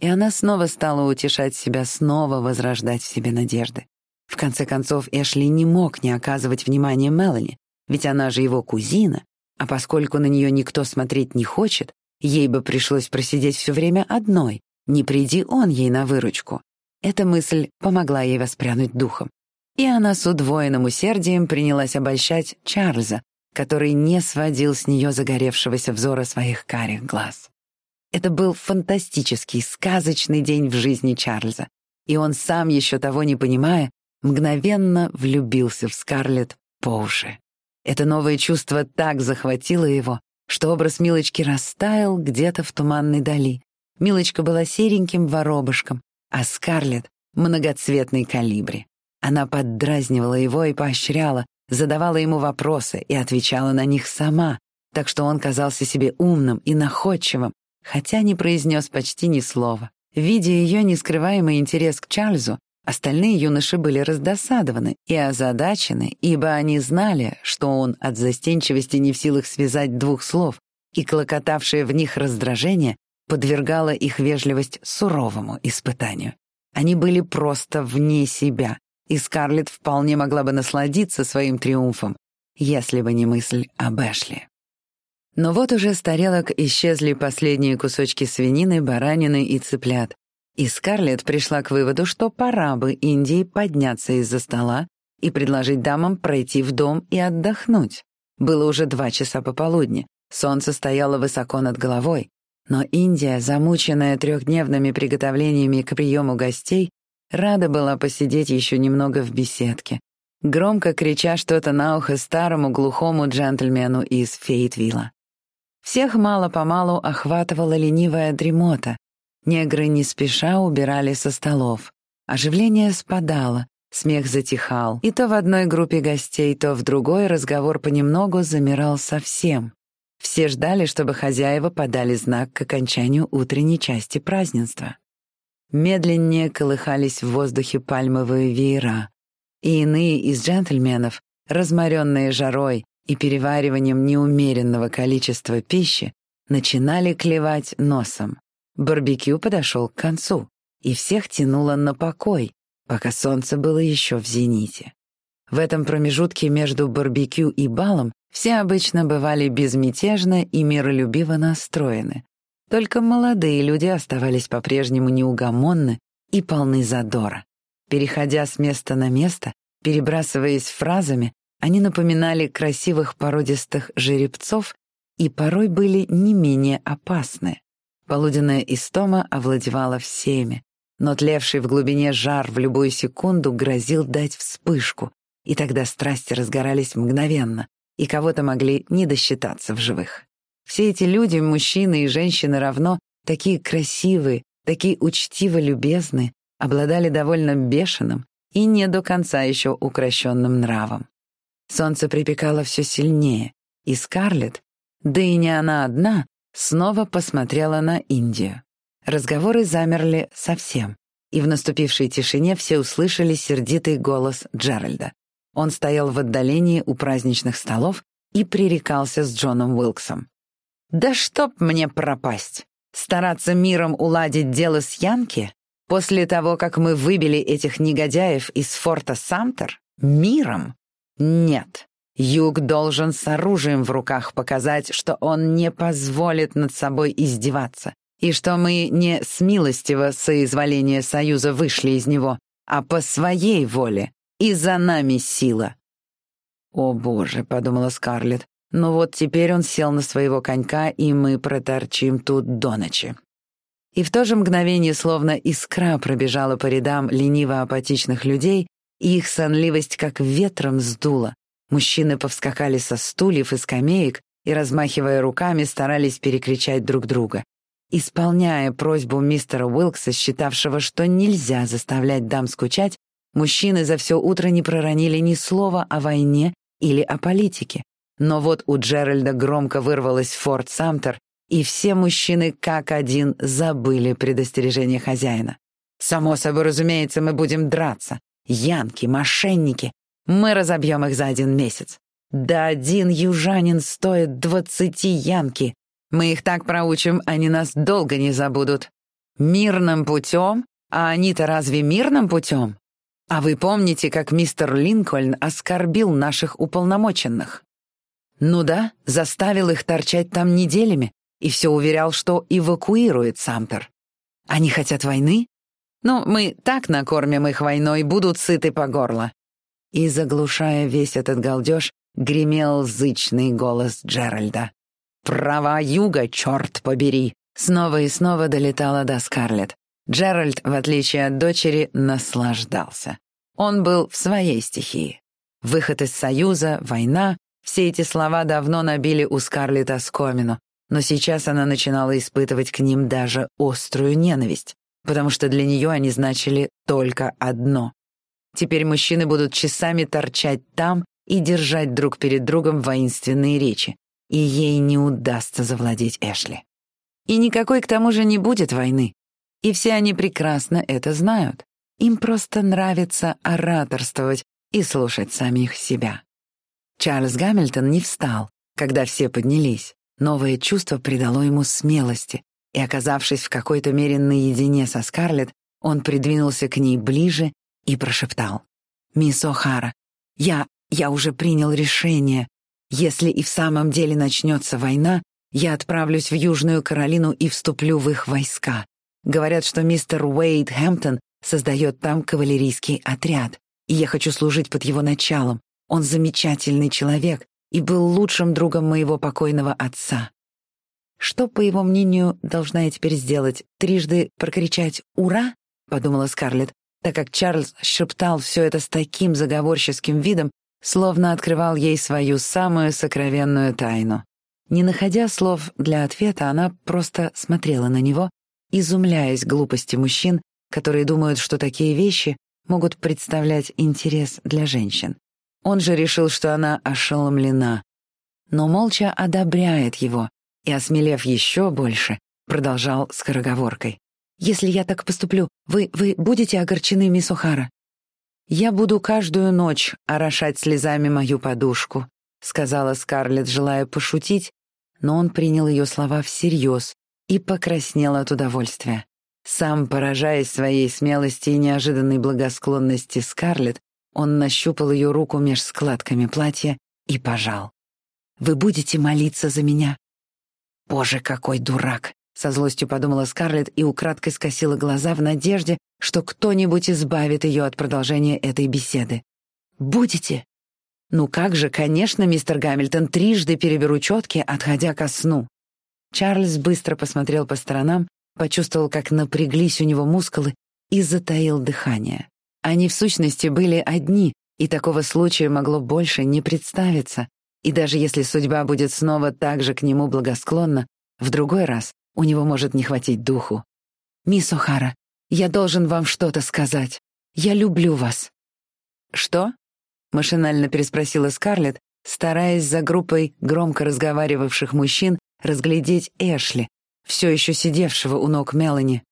И она снова стала утешать себя, снова возрождать в себе надежды. В конце концов, Эшли не мог не оказывать внимания Мелани, ведь она же его кузина, а поскольку на нее никто смотреть не хочет, ей бы пришлось просидеть все время одной, не приди он ей на выручку. Эта мысль помогла ей воспрянуть духом. И она с удвоенным усердием принялась обольщать Чарльза, который не сводил с нее загоревшегося взора своих карих глаз. Это был фантастический, сказочный день в жизни Чарльза, и он сам, еще того не понимая, мгновенно влюбился в Скарлетт по уши. Это новое чувство так захватило его, что образ Милочки растаял где-то в туманной дали. Милочка была сереньким воробушком, а Скарлетт — многоцветной калибри. Она поддразнивала его и поощряла, задавала ему вопросы и отвечала на них сама, так что он казался себе умным и находчивым, хотя не произнес почти ни слова. Видя ее нескрываемый интерес к Чарльзу, остальные юноши были раздосадованы и озадачены, ибо они знали, что он от застенчивости не в силах связать двух слов, и клокотавшее в них раздражение подвергало их вежливость суровому испытанию. Они были просто вне себя, и Скарлетт вполне могла бы насладиться своим триумфом, если бы не мысль об Эшли. Но вот уже с тарелок исчезли последние кусочки свинины, баранины и цыплят, и Скарлетт пришла к выводу, что пора бы Индии подняться из-за стола и предложить дамам пройти в дом и отдохнуть. Было уже два часа пополудни, солнце стояло высоко над головой, но Индия, замученная трехдневными приготовлениями к приему гостей, Рада была посидеть еще немного в беседке, громко крича что-то на ухо старому глухому джентльмену из Фейтвилла. Всех мало-помалу охватывала ленивая дремота. Негры не спеша убирали со столов. Оживление спадало, смех затихал, и то в одной группе гостей, то в другой разговор понемногу замирал совсем. Все ждали, чтобы хозяева подали знак к окончанию утренней части празднества. Медленнее колыхались в воздухе пальмовые веера, и иные из джентльменов, разморенные жарой и перевариванием неумеренного количества пищи, начинали клевать носом. Барбекю подошел к концу, и всех тянуло на покой, пока солнце было еще в зените. В этом промежутке между барбекю и балом все обычно бывали безмятежно и миролюбиво настроены, только молодые люди оставались по-прежнему неугомонны и полны задора. Переходя с места на место, перебрасываясь фразами, они напоминали красивых породистых жеребцов и порой были не менее опасны. Полуденная истома овладевала всеми, но тлевший в глубине жар в любую секунду грозил дать вспышку, и тогда страсти разгорались мгновенно, и кого-то могли не досчитаться в живых. Все эти люди, мужчины и женщины равно, такие красивые, такие учтиво любезные, обладали довольно бешеным и не до конца еще укращенным нравом. Солнце припекало все сильнее, и Скарлетт, да и не она одна, снова посмотрела на Индию. Разговоры замерли совсем, и в наступившей тишине все услышали сердитый голос Джеральда. Он стоял в отдалении у праздничных столов и пререкался с Джоном Уилксом. «Да чтоб мне пропасть! Стараться миром уладить дело с Янки? После того, как мы выбили этих негодяев из форта Самтер? Миром? Нет. Юг должен с оружием в руках показать, что он не позволит над собой издеваться, и что мы не с милостивого соизволения Союза вышли из него, а по своей воле, и за нами сила. «О, Боже», — подумала Скарлетт, «ну вот теперь он сел на своего конька, и мы проторчим тут до ночи». И в то же мгновение словно искра пробежала по рядам лениво-апатичных людей, и их сонливость как ветром сдула. Мужчины повскакали со стульев и скамеек и, размахивая руками, старались перекричать друг друга. Исполняя просьбу мистера Уилкса, считавшего, что нельзя заставлять дам скучать, мужчины за все утро не проронили ни слова о войне или о политике. Но вот у Джеральда громко вырвалось «Форт Самтер», и все мужчины как один забыли предостережение хозяина. «Само собой, разумеется, мы будем драться. Янки, мошенники, мы разобьем их за один месяц. Да один южанин стоит двадцати янки. Мы их так проучим, они нас долго не забудут. Мирным путем? А они-то разве мирным путем? А вы помните, как мистер Линкольн оскорбил наших уполномоченных? Ну да, заставил их торчать там неделями и все уверял, что эвакуирует Самтер. Они хотят войны? Ну, мы так накормим их войной, будут сыты по горло и, заглушая весь этот галдеж, гремел зычный голос Джеральда. «Права юга, черт побери!» Снова и снова долетала до Скарлетт. Джеральд, в отличие от дочери, наслаждался. Он был в своей стихии. Выход из Союза, война — все эти слова давно набили у Скарлетт оскомину, но сейчас она начинала испытывать к ним даже острую ненависть, потому что для нее они значили только одно Теперь мужчины будут часами торчать там и держать друг перед другом воинственные речи, и ей не удастся завладеть Эшли. И никакой к тому же не будет войны. И все они прекрасно это знают. Им просто нравится ораторствовать и слушать самих себя. Чарльз Гамильтон не встал, когда все поднялись. Новое чувство придало ему смелости, и, оказавшись в какой-то мере наедине со Скарлетт, он придвинулся к ней ближе и прошептал. «Мисс О'Хара, я... я уже принял решение. Если и в самом деле начнется война, я отправлюсь в Южную Каролину и вступлю в их войска. Говорят, что мистер Уэйд Хэмптон создает там кавалерийский отряд, и я хочу служить под его началом. Он замечательный человек и был лучшим другом моего покойного отца. Что, по его мнению, должна я теперь сделать? Трижды прокричать «Ура?» — подумала Скарлетт так как Чарльз шептал все это с таким заговорческим видом, словно открывал ей свою самую сокровенную тайну. Не находя слов для ответа, она просто смотрела на него, изумляясь глупости мужчин, которые думают, что такие вещи могут представлять интерес для женщин. Он же решил, что она ошеломлена, но молча одобряет его и, осмелев еще больше, продолжал скороговоркой. Если я так поступлю, вы, вы будете огорчены, мисс О'Хара?» «Я буду каждую ночь орошать слезами мою подушку», сказала Скарлетт, желая пошутить, но он принял ее слова всерьез и покраснел от удовольствия. Сам, поражаясь своей смелости и неожиданной благосклонности Скарлетт, он нащупал ее руку меж складками платья и пожал. «Вы будете молиться за меня?» «Боже, какой дурак!» Со злостью подумала Скарлетт и украдкой скосила глаза в надежде, что кто-нибудь избавит ее от продолжения этой беседы. «Будете?» «Ну как же, конечно, мистер Гамильтон, трижды переберу четки, отходя ко сну». Чарльз быстро посмотрел по сторонам, почувствовал, как напряглись у него мускулы и затаил дыхание. Они в сущности были одни, и такого случая могло больше не представиться. И даже если судьба будет снова так же к нему благосклонна, в другой раз у него может не хватить духу. «Мисс О'Хара, я должен вам что-то сказать. Я люблю вас». «Что?» — машинально переспросила Скарлетт, стараясь за группой громко разговаривавших мужчин разглядеть Эшли, все еще сидевшего у ног Мелани.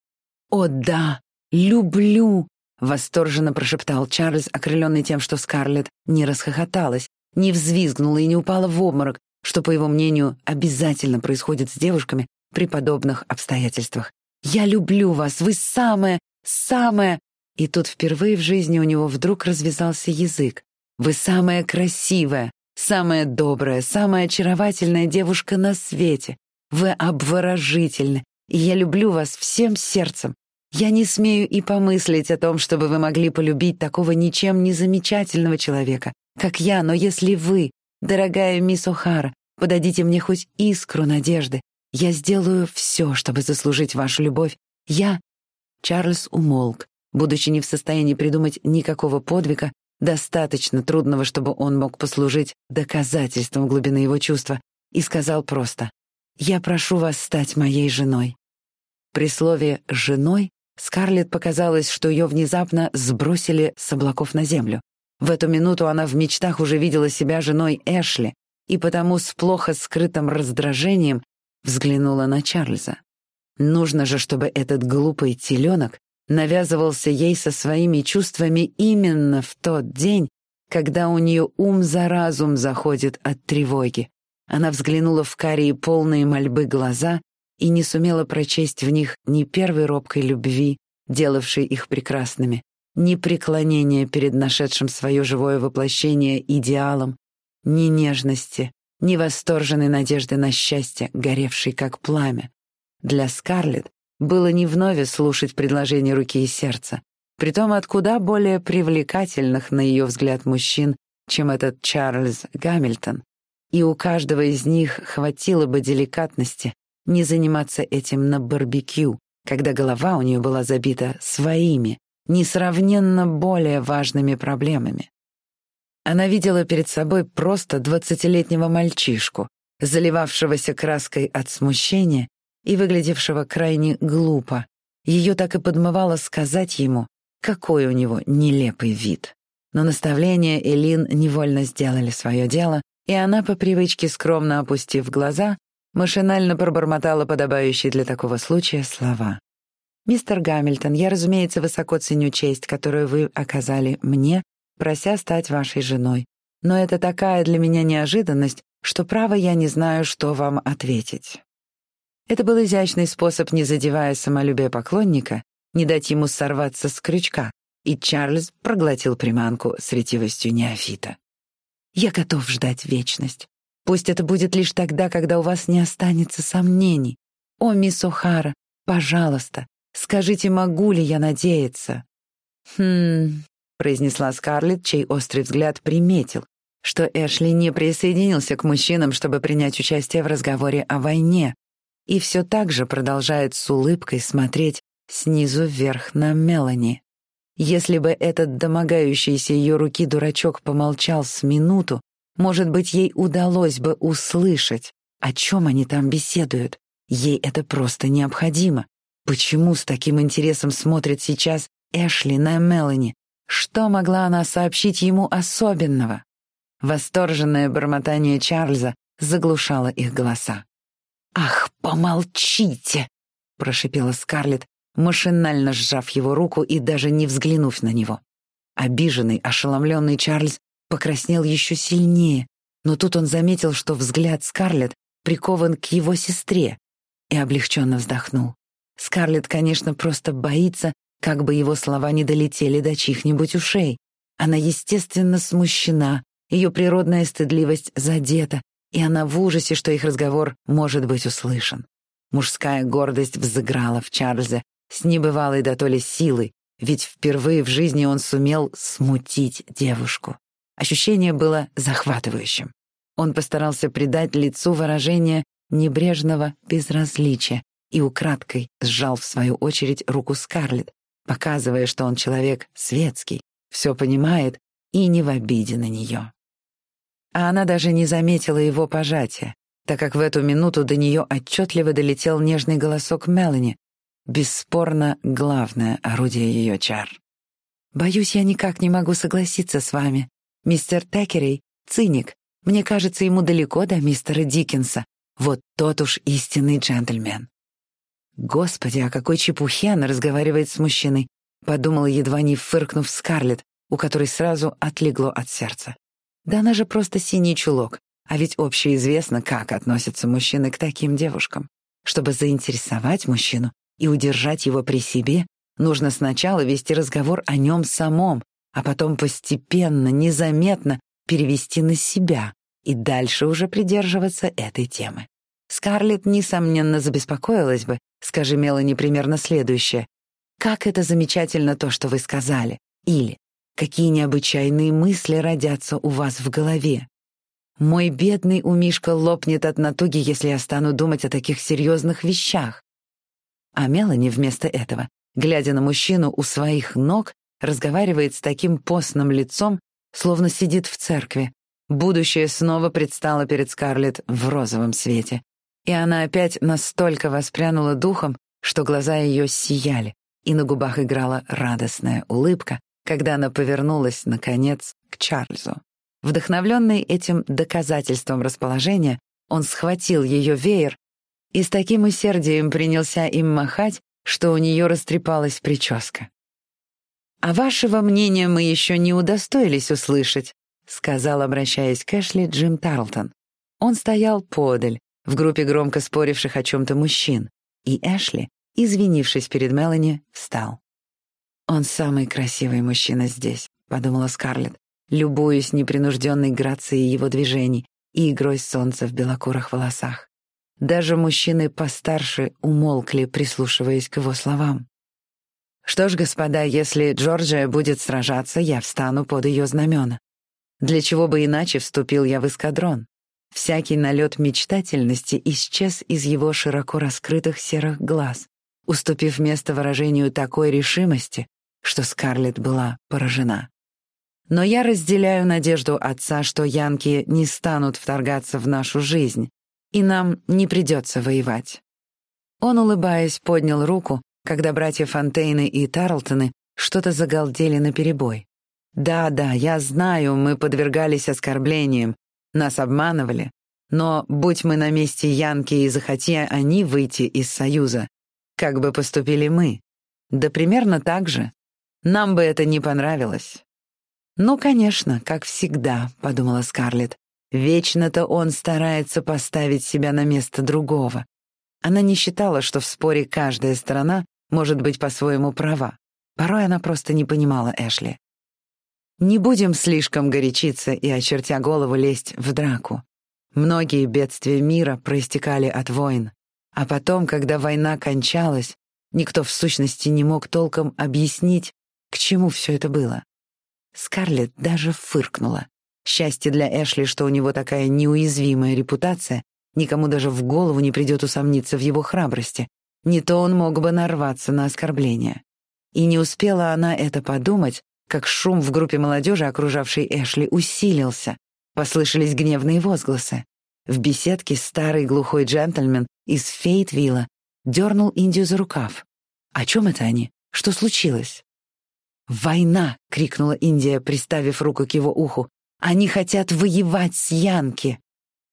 «О да, люблю!» — восторженно прошептал Чарльз, окрыленный тем, что Скарлетт не расхохоталась, не взвизгнула и не упала в обморок, что, по его мнению, обязательно происходит с девушками при подобных обстоятельствах. «Я люблю вас, вы самое, самое...» И тут впервые в жизни у него вдруг развязался язык. «Вы самая красивая, самая добрая, самая очаровательная девушка на свете. Вы обворожительны, и я люблю вас всем сердцем. Я не смею и помыслить о том, чтобы вы могли полюбить такого ничем не замечательного человека, как я, но если вы, дорогая мисс О'Хара, подадите мне хоть искру надежды, я сделаю все, чтобы заслужить вашу любовь. Я...» Чарльз умолк, будучи не в состоянии придумать никакого подвига, достаточно трудного, чтобы он мог послужить доказательством глубины его чувства, и сказал просто «Я прошу вас стать моей женой». При слове «женой» Скарлетт показалось, что ее внезапно сбросили с облаков на землю. В эту минуту она в мечтах уже видела себя женой Эшли, и потому с плохо скрытым раздражением взглянула на Чарльза. Нужно же, чтобы этот глупый теленок навязывался ей со своими чувствами именно в тот день, когда у нее ум за разум заходит от тревоги. Она взглянула в карие полные мольбы глаза и не сумела прочесть в них ни первой робкой любви, делавшей их прекрасными, ни преклонения перед нашедшим свое живое воплощение идеалом, ни нежности, ни восторженной надежды на счастье, горевшей как пламя. Для Скарлетт было не вновь слушать предложение руки и сердца, притом от куда более привлекательных, на ее взгляд, мужчин, чем этот Чарльз Гамильтон. И у каждого из них хватило бы деликатности не заниматься этим на барбекю, когда голова у нее была забита своими, несравненно более важными проблемами. Она видела перед собой просто двадцатилетнего мальчишку, заливавшегося краской от смущения и выглядевшего крайне глупо. Ее так и подмывало сказать ему, какой у него нелепый вид. Но наставления Элин невольно сделали свое дело, и она, по привычке скромно опустив глаза, машинально пробормотала подобающие для такого случая слова. «Мистер Гамильтон, я, разумеется, высоко ценю честь, которую вы оказали мне, прося стать вашей женой. Но это такая для меня неожиданность, что, право, я не знаю, что вам ответить. Это был изящный способ, не задевая самолюбие поклонника, не дать ему сорваться с крючка, и Чарльз проглотил приманку с ретивостью неофита. «Я готов ждать вечность. Пусть это будет лишь тогда, когда у вас не останется сомнений. О, мисс О'Хара, пожалуйста, скажите, могу ли я надеяться?» «Хм...» — произнесла Скарлетт, чей острый взгляд приметил, что Эшли не присоединился к мужчинам, чтобы принять участие в разговоре о войне, и все так же продолжает с улыбкой смотреть снизу вверх на Мелани. Если бы этот домогающийся ее руки дурачок помолчал с минуту, может быть, ей удалось бы услышать, о чем они там беседуют. Ей это просто необходимо. Почему с таким интересом смотрит сейчас Эшли на Мелани? Что могла она сообщить ему особенного? Восторженное бормотание Чарльза заглушало их голоса. «Ах, помолчите!» — прошипела Скарлетт, машинально сжав его руку и даже не взглянув на него. Обиженный, ошеломленный Чарльз покраснел еще сильнее, но тут он заметил, что взгляд Скарлетт прикован к его сестре, и облегченно вздохнул. Скарлетт, конечно, просто боится, как бы его слова не долетели до чьих-нибудь ушей. Она, естественно, смущена, ее природная стыдливость задета, и она в ужасе, что их разговор может быть услышан. Мужская гордость взыграла в Чарльзе с небывалой дотоле силой, ведь впервые в жизни он сумел смутить девушку. Ощущение было захватывающим. Он постарался придать лицу выражение небрежного безразличия и украдкой сжал в свою очередь руку Скарлетт, показывая, что он человек светский, все понимает и не в обиде на нее. А она даже не заметила его пожатия, так как в эту минуту до нее отчетливо долетел нежный голосок Мелани, бесспорно главное орудие ее чар. «Боюсь, я никак не могу согласиться с вами. Мистер Текерей — циник. Мне кажется, ему далеко до мистера Диккенса. Вот тот уж истинный джентльмен». «Господи, о какой чепухе она разговаривает с мужчиной», — подумала, едва не фыркнув Скарлетт, у которой сразу отлегло от сердца. «Да она же просто синий чулок, а ведь общеизвестно, как относятся мужчины к таким девушкам. Чтобы заинтересовать мужчину и удержать его при себе, нужно сначала вести разговор о нем самом, а потом постепенно, незаметно перевести на себя и дальше уже придерживаться этой темы. Скарлетт, несомненно, забеспокоилась бы, скажи Мелани примерно следующее. «Как это замечательно то, что вы сказали!» Или «Какие необычайные мысли родятся у вас в голове!» «Мой бедный умишка лопнет от натуги, если я стану думать о таких серьезных вещах!» А Мелани вместо этого, глядя на мужчину у своих ног, разговаривает с таким постным лицом, словно сидит в церкви. Будущее снова предстало перед Скарлетт в розовом свете. И она опять настолько воспрянула духом, что глаза ее сияли, и на губах играла радостная улыбка, когда она повернулась, наконец, к Чарльзу. Вдохновленный этим доказательством расположения, он схватил ее веер и с таким усердием принялся им махать, что у нее растрепалась прическа. «А вашего мнения мы еще не удостоились услышать», сказал, обращаясь к Эшли, Джим Тарлтон. Он стоял подаль, в группе громко споривших о чем-то мужчин, и Эшли, извинившись перед Мелани, встал. «Он самый красивый мужчина здесь», — подумала Скарлетт, любуясь непринужденной грацией его движений и игрой солнца в белокурых волосах. Даже мужчины постарше умолкли, прислушиваясь к его словам. «Что ж, господа, если Джорджия будет сражаться, я встану под ее знамена. Для чего бы иначе вступил я в эскадрон? Всякий налет мечтательности исчез из его широко раскрытых серых глаз, уступив место выражению такой решимости, что Скарлетт была поражена. Но я разделяю надежду отца, что янки не станут вторгаться в нашу жизнь, и нам не придется воевать. Он, улыбаясь, поднял руку, когда братья Фонтейны и Тарлтоны что-то загалдели наперебой. «Да, да, я знаю, мы подвергались оскорблениям, нас обманывали, но будь мы на месте Янки и захоти они выйти из Союза, как бы поступили мы? Да примерно так же. Нам бы это не понравилось». «Ну, конечно, как всегда», — подумала Скарлетт. Вечно-то он старается поставить себя на место другого. Она не считала, что в споре каждая сторона может быть по-своему права. Порой она просто не понимала Эшли. Не будем слишком горячиться и, очертя голову, лезть в драку. Многие бедствия мира проистекали от войн. А потом, когда война кончалась, никто в сущности не мог толком объяснить, к чему все это было. Скарлетт даже фыркнула. Счастье для Эшли, что у него такая неуязвимая репутация, никому даже в голову не придет усомниться в его храбрости. Не то он мог бы нарваться на оскорбление. И не успела она это подумать, как шум в группе молодежи, окружавшей Эшли, усилился. Послышались гневные возгласы. В беседке старый глухой джентльмен из Фейтвилла дернул Индию за рукав. «О чем это они? Что случилось?» «Война!» — крикнула Индия, приставив руку к его уху. Они хотят воевать с Янки.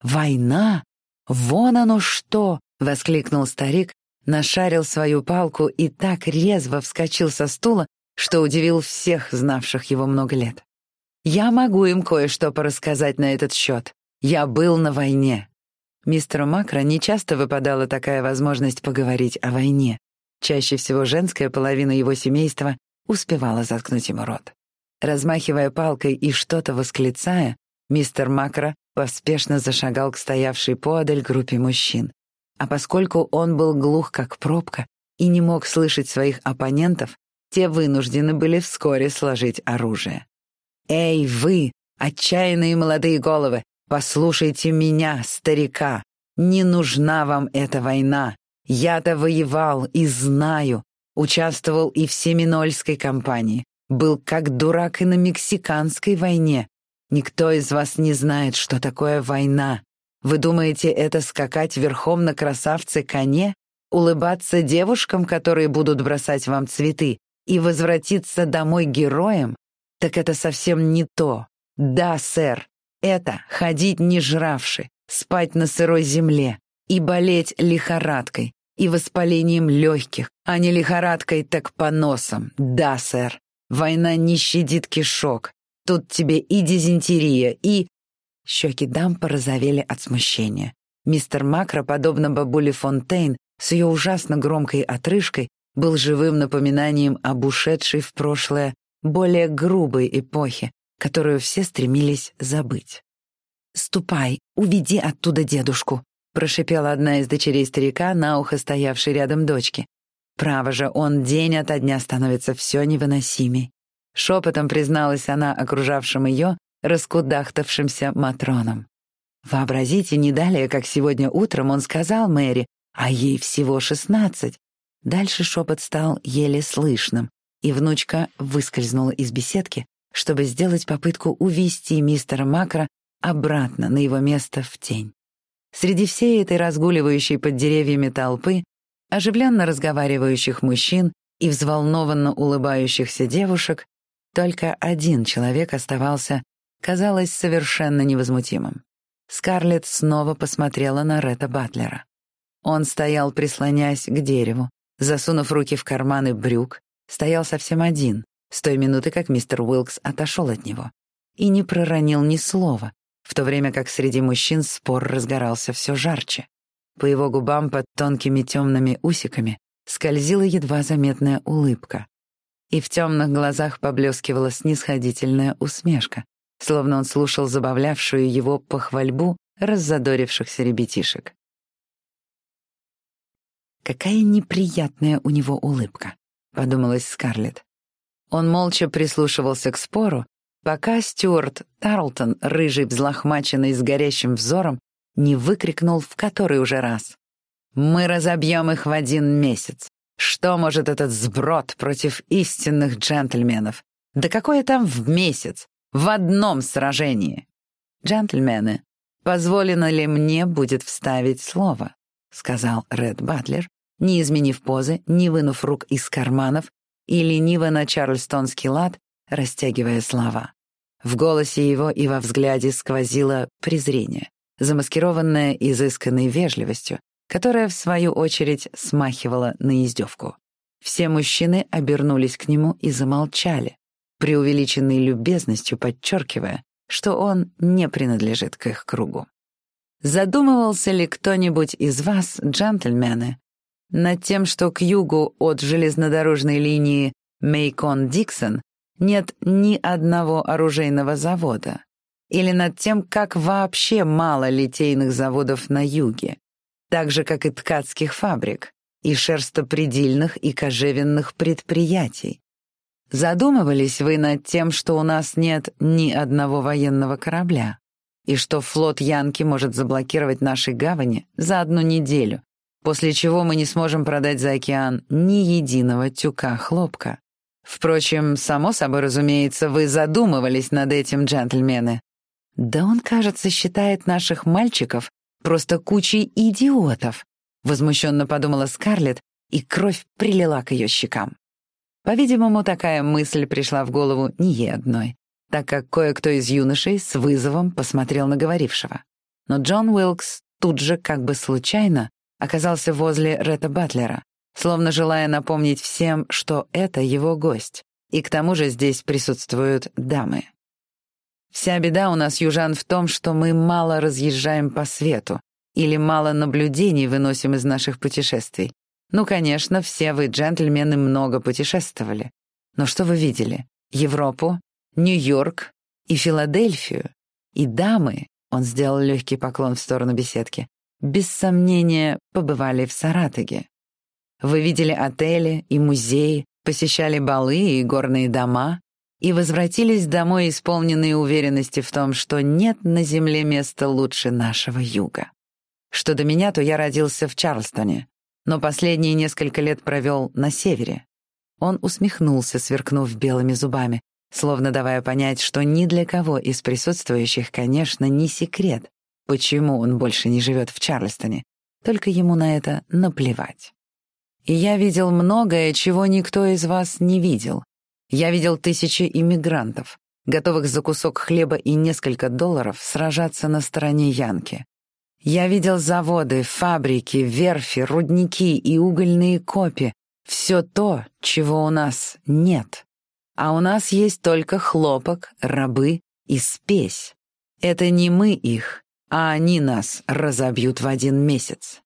Война? Вон оно что! воскликнул старик, нашарил свою палку и так резво вскочил со стула, что удивил всех, знавших его много лет. Я могу им кое-что порассказать на этот счет. Я был на войне. Мистеру Макро нечасто выпадала такая возможность поговорить о войне. Чаще всего женская половина его семейства успевала заткнуть ему рот. Размахивая палкой и что-то восклицая, мистер Макро поспешно зашагал к стоявшей поодаль группе мужчин. А поскольку он был глух как пробка и не мог слышать своих оппонентов, те вынуждены были вскоре сложить оружие. «Эй, вы, отчаянные молодые головы, послушайте меня, старика! Не нужна вам эта война. Я-то воевал и знаю. Участвовал и в Семинольской кампании. Был как дурак и на Мексиканской войне. Никто из вас не знает, что такое война. Вы думаете, это скакать верхом на красавце коне? Улыбаться девушкам, которые будут бросать вам цветы? И возвратиться домой героем? Так это совсем не то. Да, сэр, это ходить не жравши, спать на сырой земле и болеть лихорадкой и воспалением легких, а не лихорадкой, так поносом. Да, сэр, война не щадит кишок. Тут тебе и дизентерия, и... Щеки дам порозовели от смущения. Мистер Макро, подобно бабуле Фонтейн, с ее ужасно громкой отрыжкой, был живым напоминанием об ушедшей в прошлое более грубой эпохе, которую все стремились забыть. «Ступай, уведи оттуда дедушку», — прошипела одна из дочерей старика на ухо стоявшей рядом дочки. «Право же, он день ото дня становится все невыносимей». Шепотом призналась она окружавшим ее раскудахтавшимся матронам. Вообразите, не далее, как сегодня утром он сказал Мэри, а ей всего шестнадцать. Дальше шепот стал еле слышным, и внучка выскользнула из беседки, чтобы сделать попытку увести мистера Макра обратно на его место в тень. Среди всей этой разгуливающей под деревьями толпы, оживленно разговаривающих мужчин и взволнованно улыбающихся девушек, только один человек оставался, казалось, совершенно невозмутимым. Скарлетт снова посмотрела на Ретта Батлера. Он стоял, прислонясь к дереву, засунув руки в карманы брюк, стоял совсем один, с той минуты, как мистер Уилкс отошел от него, и не проронил ни слова, в то время как среди мужчин спор разгорался все жарче. По его губам под тонкими темными усиками скользила едва заметная улыбка, и в темных глазах поблескивала снисходительная усмешка, словно он слушал забавлявшую его похвальбу раззадорившихся ребятишек. «Какая неприятная у него улыбка», — подумалась Скарлетт. Он молча прислушивался к спору, пока Стюарт Тарлтон, рыжий, взлохмаченный, с горящим взором, не выкрикнул в который уже раз. «Мы разобьем их в один месяц. Что может этот сброд против истинных джентльменов? Да какое там в месяц? В одном сражении!» «Джентльмены, позволено ли мне будет вставить слово?» — сказал Ред Батлер, не изменив позы, не вынув рук из карманов и лениво на чарльстонский лад, растягивая слова. В голосе его и во взгляде сквозило презрение, замаскированное изысканной вежливостью, которая, в свою очередь, смахивала на издевку. Все мужчины обернулись к нему и замолчали, преувеличенной любезностью подчеркивая, что он не принадлежит к их кругу. Задумывался ли кто-нибудь из вас, джентльмены, над тем, что к югу от железнодорожной линии Мейкон-Диксон нет ни одного оружейного завода? Или над тем, как вообще мало литейных заводов на юге, так же, как и ткацких фабрик, и шерстопредельных и кожевенных предприятий? Задумывались вы над тем, что у нас нет ни одного военного корабля, и что флот Янки может заблокировать наши гавани за одну неделю, после чего мы не сможем продать за океан ни единого тюка хлопка. Впрочем, само собой разумеется, вы задумывались над этим, джентльмены. Да он, кажется, считает наших мальчиков просто кучей идиотов, возмущенно подумала Скарлетт, и кровь прилила к ее щекам. По-видимому, такая мысль пришла в голову не ей одной, так как кое-кто из юношей с вызовом посмотрел на говорившего. Но Джон Уилкс тут же, как бы случайно, оказался возле Ретта Батлера, словно желая напомнить всем, что это его гость, и к тому же здесь присутствуют дамы. Вся беда у нас, южан, в том, что мы мало разъезжаем по свету или мало наблюдений выносим из наших путешествий. Ну, конечно, все вы, джентльмены, много путешествовали. Но что вы видели? Европу, Нью-Йорк и Филадельфию. И дамы, он сделал легкий поклон в сторону беседки, без сомнения, побывали в Саратоге. Вы видели отели и музеи, посещали балы и горные дома и возвратились домой, исполненные уверенности в том, что нет на земле места лучше нашего юга. Что до меня, то я родился в Чарльстоне, но последние несколько лет провел на севере. Он усмехнулся, сверкнув белыми зубами, словно давая понять, что ни для кого из присутствующих, конечно, не секрет, почему он больше не живет в Чарльстоне, только ему на это наплевать. И я видел многое, чего никто из вас не видел. Я видел тысячи иммигрантов, готовых за кусок хлеба и несколько долларов сражаться на стороне Янки. Я видел заводы, фабрики, верфи, рудники и угольные копи. Все то, чего у нас нет. А у нас есть только хлопок, рабы и спесь. Это не мы их, а они нас разобьют в один месяц.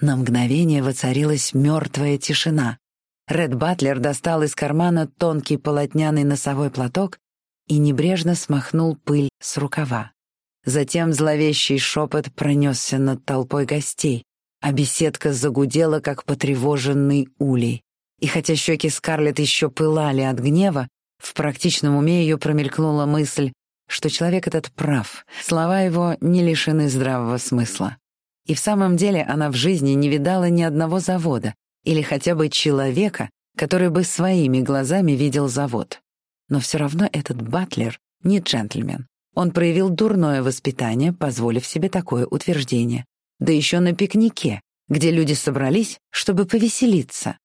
На мгновение воцарилась мертвая тишина. Ред Батлер достал из кармана тонкий полотняный носовой платок и небрежно смахнул пыль с рукава. Затем зловещий шепот пронесся над толпой гостей, а беседка загудела, как потревоженный улей. И хотя щеки Скарлетт еще пылали от гнева, в практичном уме ее промелькнула мысль, что человек этот прав, слова его не лишены здравого смысла. И в самом деле она в жизни не видала ни одного завода или хотя бы человека, который бы своими глазами видел завод. Но все равно этот Батлер не джентльмен. Он проявил дурное воспитание, позволив себе такое утверждение. Да еще на пикнике, где люди собрались, чтобы повеселиться.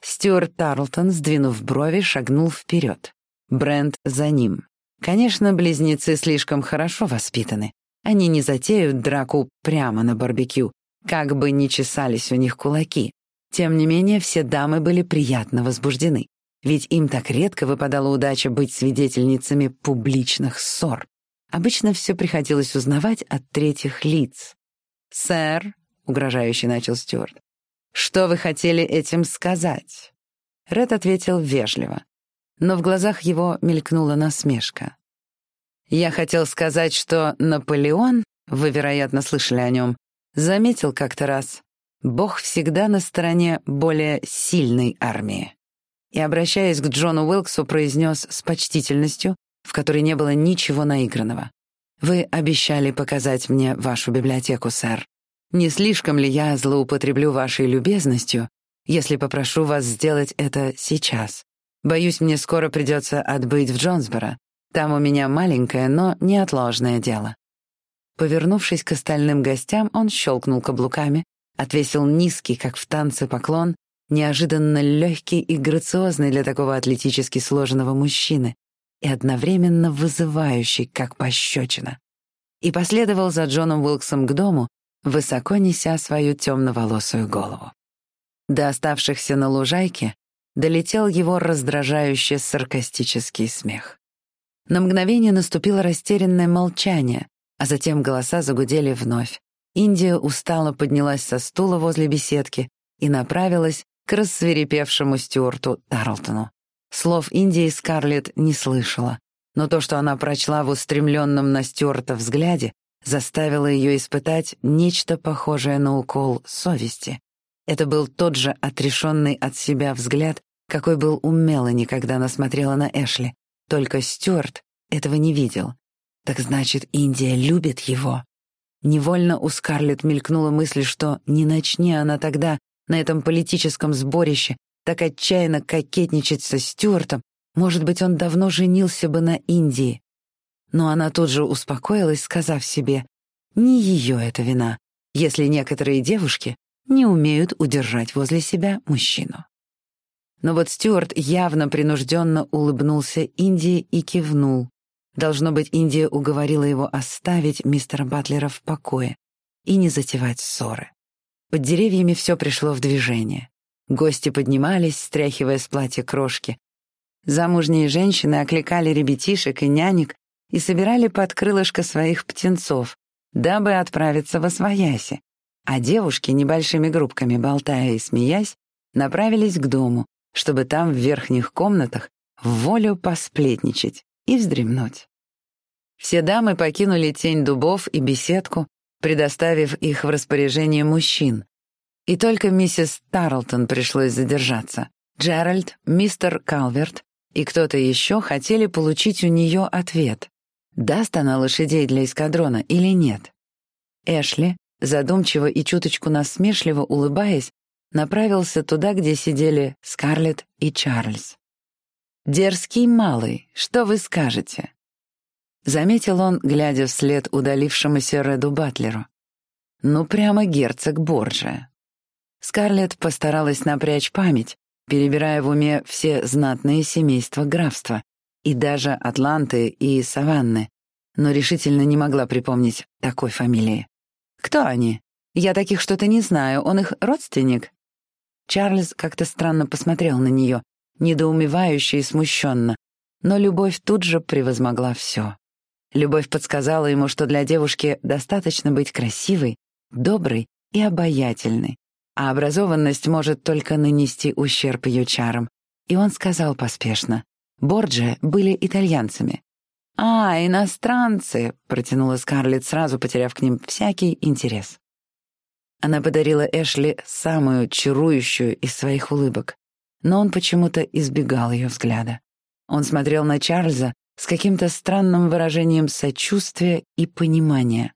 Стюарт Тарлтон, сдвинув брови, шагнул вперед. Брент за ним. Конечно, близнецы слишком хорошо воспитаны. Они не затеют драку прямо на барбекю, как бы ни чесались у них кулаки. Тем не менее, все дамы были приятно возбуждены ведь им так редко выпадала удача быть свидетельницами публичных ссор. Обычно все приходилось узнавать от третьих лиц. «Сэр», — угрожающе начал Стюарт, — «что вы хотели этим сказать?» Ред ответил вежливо, но в глазах его мелькнула насмешка. «Я хотел сказать, что Наполеон, вы, вероятно, слышали о нем, заметил как-то раз, Бог всегда на стороне более сильной армии и, обращаясь к Джону Уилксу, произнес с почтительностью, в которой не было ничего наигранного. «Вы обещали показать мне вашу библиотеку, сэр. Не слишком ли я злоупотреблю вашей любезностью, если попрошу вас сделать это сейчас? Боюсь, мне скоро придется отбыть в Джонсборо. Там у меня маленькое, но неотложное дело». Повернувшись к остальным гостям, он щелкнул каблуками, отвесил низкий, как в танце, поклон неожиданно легкий и грациозный для такого атлетически сложенного мужчины и одновременно вызывающий, как пощечина. И последовал за Джоном Уилксом к дому, высоко неся свою темноволосую голову. До оставшихся на лужайке долетел его раздражающий саркастический смех. На мгновение наступило растерянное молчание, а затем голоса загудели вновь. Индия устало поднялась со стула возле беседки и направилась к рассверепевшему Стюарту Тарлтону. Слов Индии Скарлетт не слышала, но то, что она прочла в устремленном на Стюарта взгляде, заставило ее испытать нечто похожее на укол совести. Это был тот же отрешенный от себя взгляд, какой был у Мелани, когда она смотрела на Эшли. Только Стюарт этого не видел. Так значит, Индия любит его. Невольно у Скарлетт мелькнула мысль, что не начни она тогда на этом политическом сборище, так отчаянно кокетничать со Стюартом, может быть, он давно женился бы на Индии. Но она тут же успокоилась, сказав себе, не ее это вина, если некоторые девушки не умеют удержать возле себя мужчину. Но вот Стюарт явно принужденно улыбнулся Индии и кивнул. Должно быть, Индия уговорила его оставить мистера Батлера в покое и не затевать ссоры. Под деревьями все пришло в движение. Гости поднимались, стряхивая с платья крошки. Замужние женщины окликали ребятишек и нянек и собирали под крылышко своих птенцов, дабы отправиться во свояси. А девушки, небольшими группками болтая и смеясь, направились к дому, чтобы там в верхних комнатах в волю посплетничать и вздремнуть. Все дамы покинули тень дубов и беседку, предоставив их в распоряжение мужчин. И только миссис Тарлтон пришлось задержаться. Джеральд, мистер Калверт и кто-то еще хотели получить у нее ответ, даст она лошадей для эскадрона или нет. Эшли, задумчиво и чуточку насмешливо улыбаясь, направился туда, где сидели Скарлетт и Чарльз. «Дерзкий малый, что вы скажете?» Заметил он, глядя вслед удалившемуся Реду Батлеру. «Ну, прямо герцог Борджия». Скарлетт постаралась напрячь память, перебирая в уме все знатные семейства графства, и даже Атланты и Саванны, но решительно не могла припомнить такой фамилии. «Кто они? Я таких что-то не знаю. Он их родственник?» Чарльз как-то странно посмотрел на нее, недоумевающе и смущенно, но любовь тут же превозмогла все. Любовь подсказала ему, что для девушки достаточно быть красивой, доброй и обаятельной, а образованность может только нанести ущерб ее чарам. И он сказал поспешно, Борджи были итальянцами. «А, иностранцы!» — протянула Скарлетт, сразу потеряв к ним всякий интерес. Она подарила Эшли самую чарующую из своих улыбок, но он почему-то избегал ее взгляда. Он смотрел на Чарльза с каким-то странным выражением сочувствия и понимания.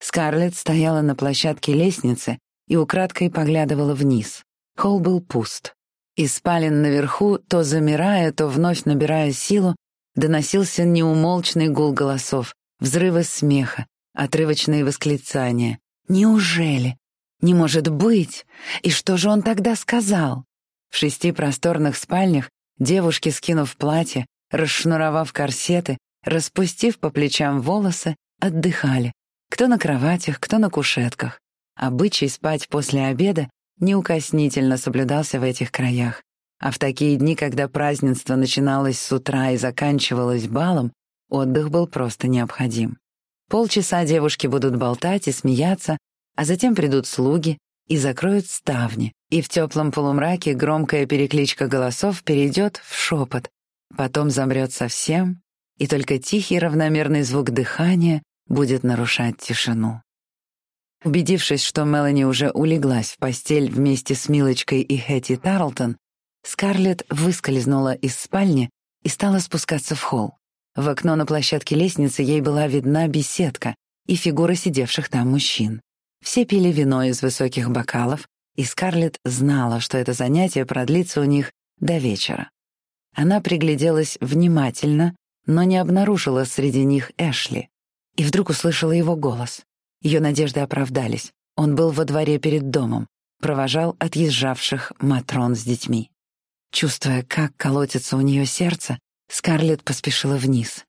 Скарлетт стояла на площадке лестницы и украдкой поглядывала вниз. Холл был пуст. Из спален наверху, то замирая, то вновь набирая силу, доносился неумолчный гул голосов, взрывы смеха, отрывочные восклицания. «Неужели? Не может быть! И что же он тогда сказал?» В шести просторных спальнях девушки, скинув платье, расшнуровав корсеты, распустив по плечам волосы, отдыхали. Кто на кроватях, кто на кушетках. Обычай спать после обеда неукоснительно соблюдался в этих краях. А в такие дни, когда празднество начиналось с утра и заканчивалось балом, отдых был просто необходим. Полчаса девушки будут болтать и смеяться, а затем придут слуги и закроют ставни, и в теплом полумраке громкая перекличка голосов перейдет в шепот, потом замрет совсем, и только тихий равномерный звук дыхания будет нарушать тишину. Убедившись, что Мелани уже улеглась в постель вместе с Милочкой и Хэти Тарлтон, Скарлетт выскользнула из спальни и стала спускаться в холл. В окно на площадке лестницы ей была видна беседка и фигуры сидевших там мужчин. Все пили вино из высоких бокалов, и Скарлетт знала, что это занятие продлится у них до вечера. Она пригляделась внимательно, но не обнаружила среди них Эшли. И вдруг услышала его голос. Ее надежды оправдались. Он был во дворе перед домом, провожал отъезжавших матрон с детьми. Чувствуя, как колотится у нее сердце, Скарлетт поспешила вниз.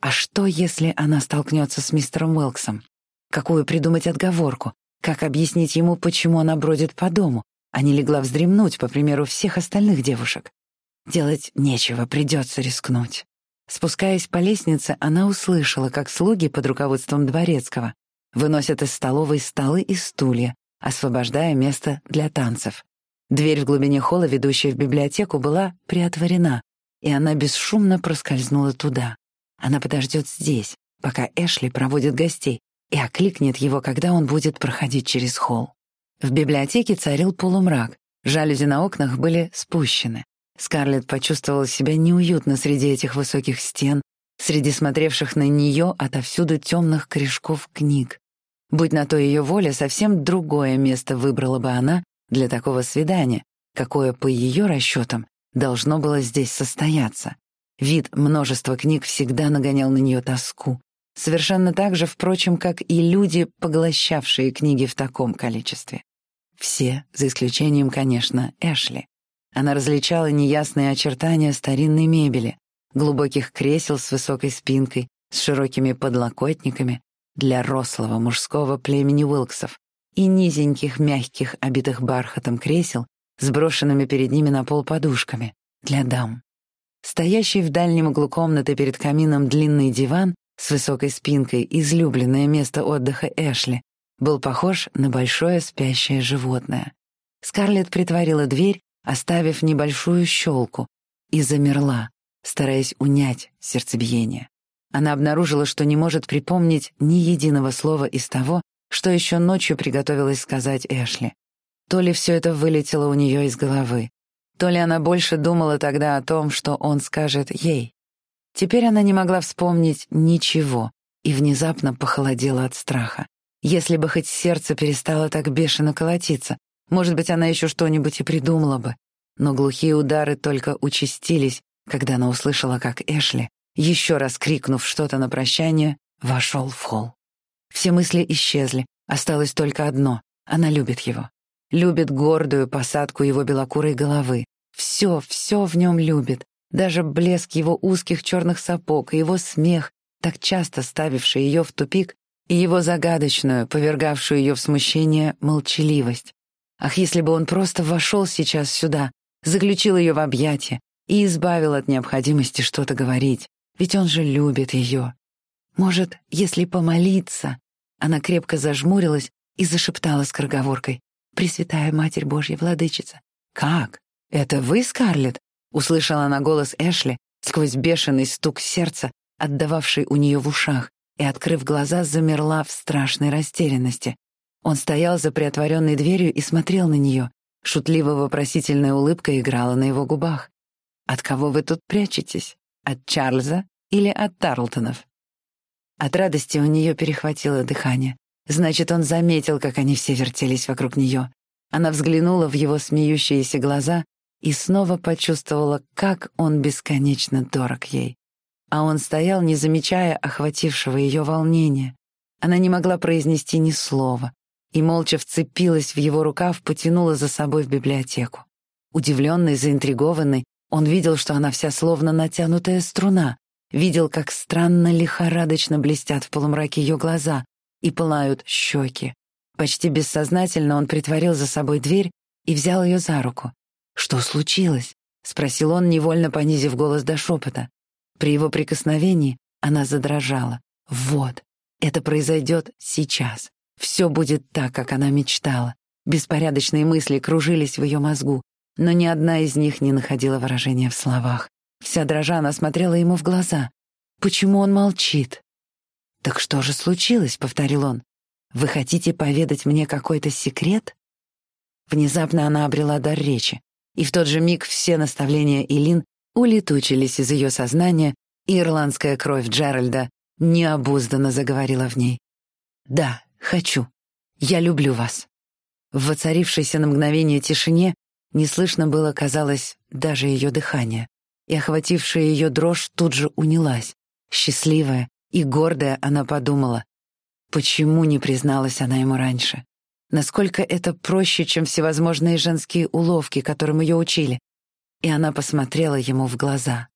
А что, если она столкнется с мистером Уилксом? Какую придумать отговорку? Как объяснить ему, почему она бродит по дому, а не легла вздремнуть, по примеру всех остальных девушек? Делать нечего, придется рискнуть. Спускаясь по лестнице, она услышала, как слуги под руководством дворецкого выносят из столовой столы и стулья, освобождая место для танцев. Дверь в глубине холла, ведущая в библиотеку, была приотворена, и она бесшумно проскользнула туда. Она подождет здесь, пока Эшли проводит гостей, и окликнет его, когда он будет проходить через холл. В библиотеке царил полумрак, жалюзи на окнах были спущены. Скарлетт почувствовала себя неуютно среди этих высоких стен, среди смотревших на нее отовсюду темных корешков книг. Будь на то ее воля, совсем другое место выбрала бы она для такого свидания, какое, по ее расчетам, должно было здесь состояться. Вид множества книг всегда нагонял на нее тоску. Совершенно так же, впрочем, как и люди, поглощавшие книги в таком количестве. Все, за исключением, конечно, Эшли. Она различала неясные очертания старинной мебели, глубоких кресел с высокой спинкой, с широкими подлокотниками для рослого мужского племени Уилксов, и низеньких, мягких, обитых бархатом кресел, сброшенными перед ними на пол подушками, для дам. Стоящий в дальнем углу комнаты перед камином длинный диван с высокой спинкой, излюбленное место отдыха Эшли, был похож на большое спящее животное. Скарлетт притворила дверь, оставив небольшую щелку, и замерла, стараясь унять сердцебиение. Она обнаружила, что не может припомнить ни единого слова из того, что еще ночью приготовилась сказать Эшли. То ли все это вылетело у нее из головы, то ли она больше думала тогда о том, что он скажет ей. Теперь она не могла вспомнить ничего и внезапно похолодела от страха. Если бы хоть сердце перестало так бешено колотиться, может быть, она еще что-нибудь и придумала бы. Но глухие удары только участились, когда она услышала, как Эшли, еще раз крикнув что-то на прощание, вошел в холл. Все мысли исчезли, осталось только одно — она любит его. Любит гордую посадку его белокурой головы. Все, все в нем любит. Даже блеск его узких черных сапог и его смех, так часто ставивший ее в тупик, и его загадочную, повергавшую ее в смущение, молчаливость. Ах, если бы он просто вошел сейчас сюда, заключил ее в объятия и избавил от необходимости что-то говорить, ведь он же любит ее. Может, если помолиться... Она крепко зажмурилась и зашептала скороговоркой. «Пресвятая Матерь Божья, Владычица!» «Как? Это вы, Скарлетт?» Услышала она голос Эшли сквозь бешеный стук сердца, отдававший у нее в ушах, и, открыв глаза, замерла в страшной растерянности. Он стоял за приотворенной дверью и смотрел на нее. Шутливо-вопросительная улыбка играла на его губах. «От кого вы тут прячетесь? От Чарльза или от Тарлтонов?» От радости у нее перехватило дыхание. Значит, он заметил, как они все вертелись вокруг нее. Она взглянула в его смеющиеся глаза и снова почувствовала, как он бесконечно дорог ей. А он стоял, не замечая охватившего ее волнения. Она не могла произнести ни слова и молча вцепилась в его рукав, потянула за собой в библиотеку. Удивленный, заинтригованный, он видел, что она вся словно натянутая струна, видел, как странно лихорадочно блестят в полумраке ее глаза и пылают щеки. Почти бессознательно он притворил за собой дверь и взял ее за руку. «Что случилось?» — спросил он, невольно понизив голос до шепота. При его прикосновении она задрожала. «Вот, это произойдет сейчас. Все будет так, как она мечтала. Беспорядочные мысли кружились в ее мозгу, но ни одна из них не находила выражения в словах. Вся дрожа она смотрела ему в глаза. Почему он молчит? «Так что же случилось?» — повторил он. «Вы хотите поведать мне какой-то секрет?» Внезапно она обрела дар речи, и в тот же миг все наставления Илин улетучились из ее сознания, и ирландская кровь Джеральда необузданно заговорила в ней. «Да, хочу. Я люблю вас». В воцарившейся на мгновение тишине не слышно было, казалось, даже ее дыхания и охватившая ее дрожь тут же унялась. Счастливая и гордая она подумала, почему не призналась она ему раньше? Насколько это проще, чем всевозможные женские уловки, которым ее учили. И она посмотрела ему в глаза.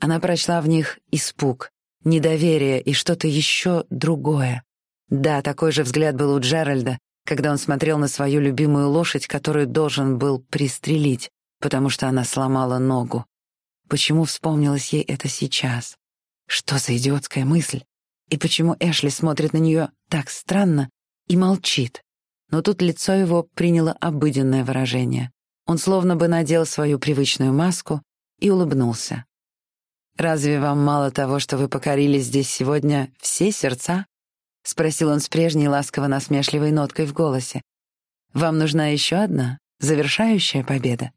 Она прочла в них испуг, недоверие и что-то еще другое. Да, такой же взгляд был у Джеральда, когда он смотрел на свою любимую лошадь, которую должен был пристрелить, потому что она сломала ногу. Почему вспомнилось ей это сейчас? Что за идиотская мысль? И почему Эшли смотрит на нее так странно и молчит? Но тут лицо его приняло обыденное выражение. Он словно бы надел свою привычную маску и улыбнулся. «Разве вам мало того, что вы покорили здесь сегодня все сердца?» — спросил он с прежней ласково-насмешливой ноткой в голосе. «Вам нужна еще одна, завершающая победа?»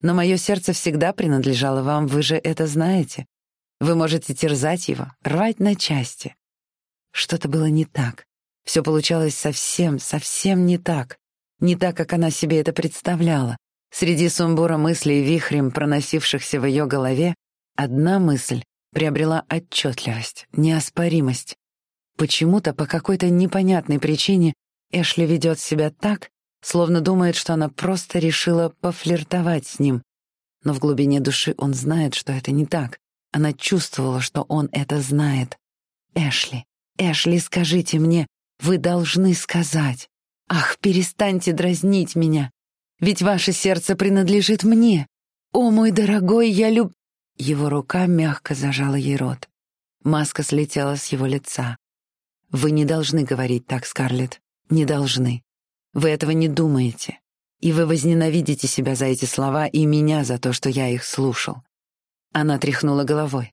Но мое сердце всегда принадлежало вам, вы же это знаете. Вы можете терзать его, рвать на части. Что-то было не так. Все получалось совсем, совсем не так. Не так, как она себе это представляла. Среди сумбура мыслей вихрем, проносившихся в ее голове, одна мысль приобрела отчетливость, неоспоримость. Почему-то, по какой-то непонятной причине, Эшли ведет себя так, словно думает, что она просто решила пофлиртовать с ним. Но в глубине души он знает, что это не так. Она чувствовала, что он это знает. «Эшли, Эшли, скажите мне, вы должны сказать. Ах, перестаньте дразнить меня, ведь ваше сердце принадлежит мне. О, мой дорогой, я люб...» Его рука мягко зажала ей рот. Маска слетела с его лица. «Вы не должны говорить так, Скарлетт, не должны. Вы этого не думаете. И вы возненавидите себя за эти слова и меня за то, что я их слушал. Она тряхнула головой.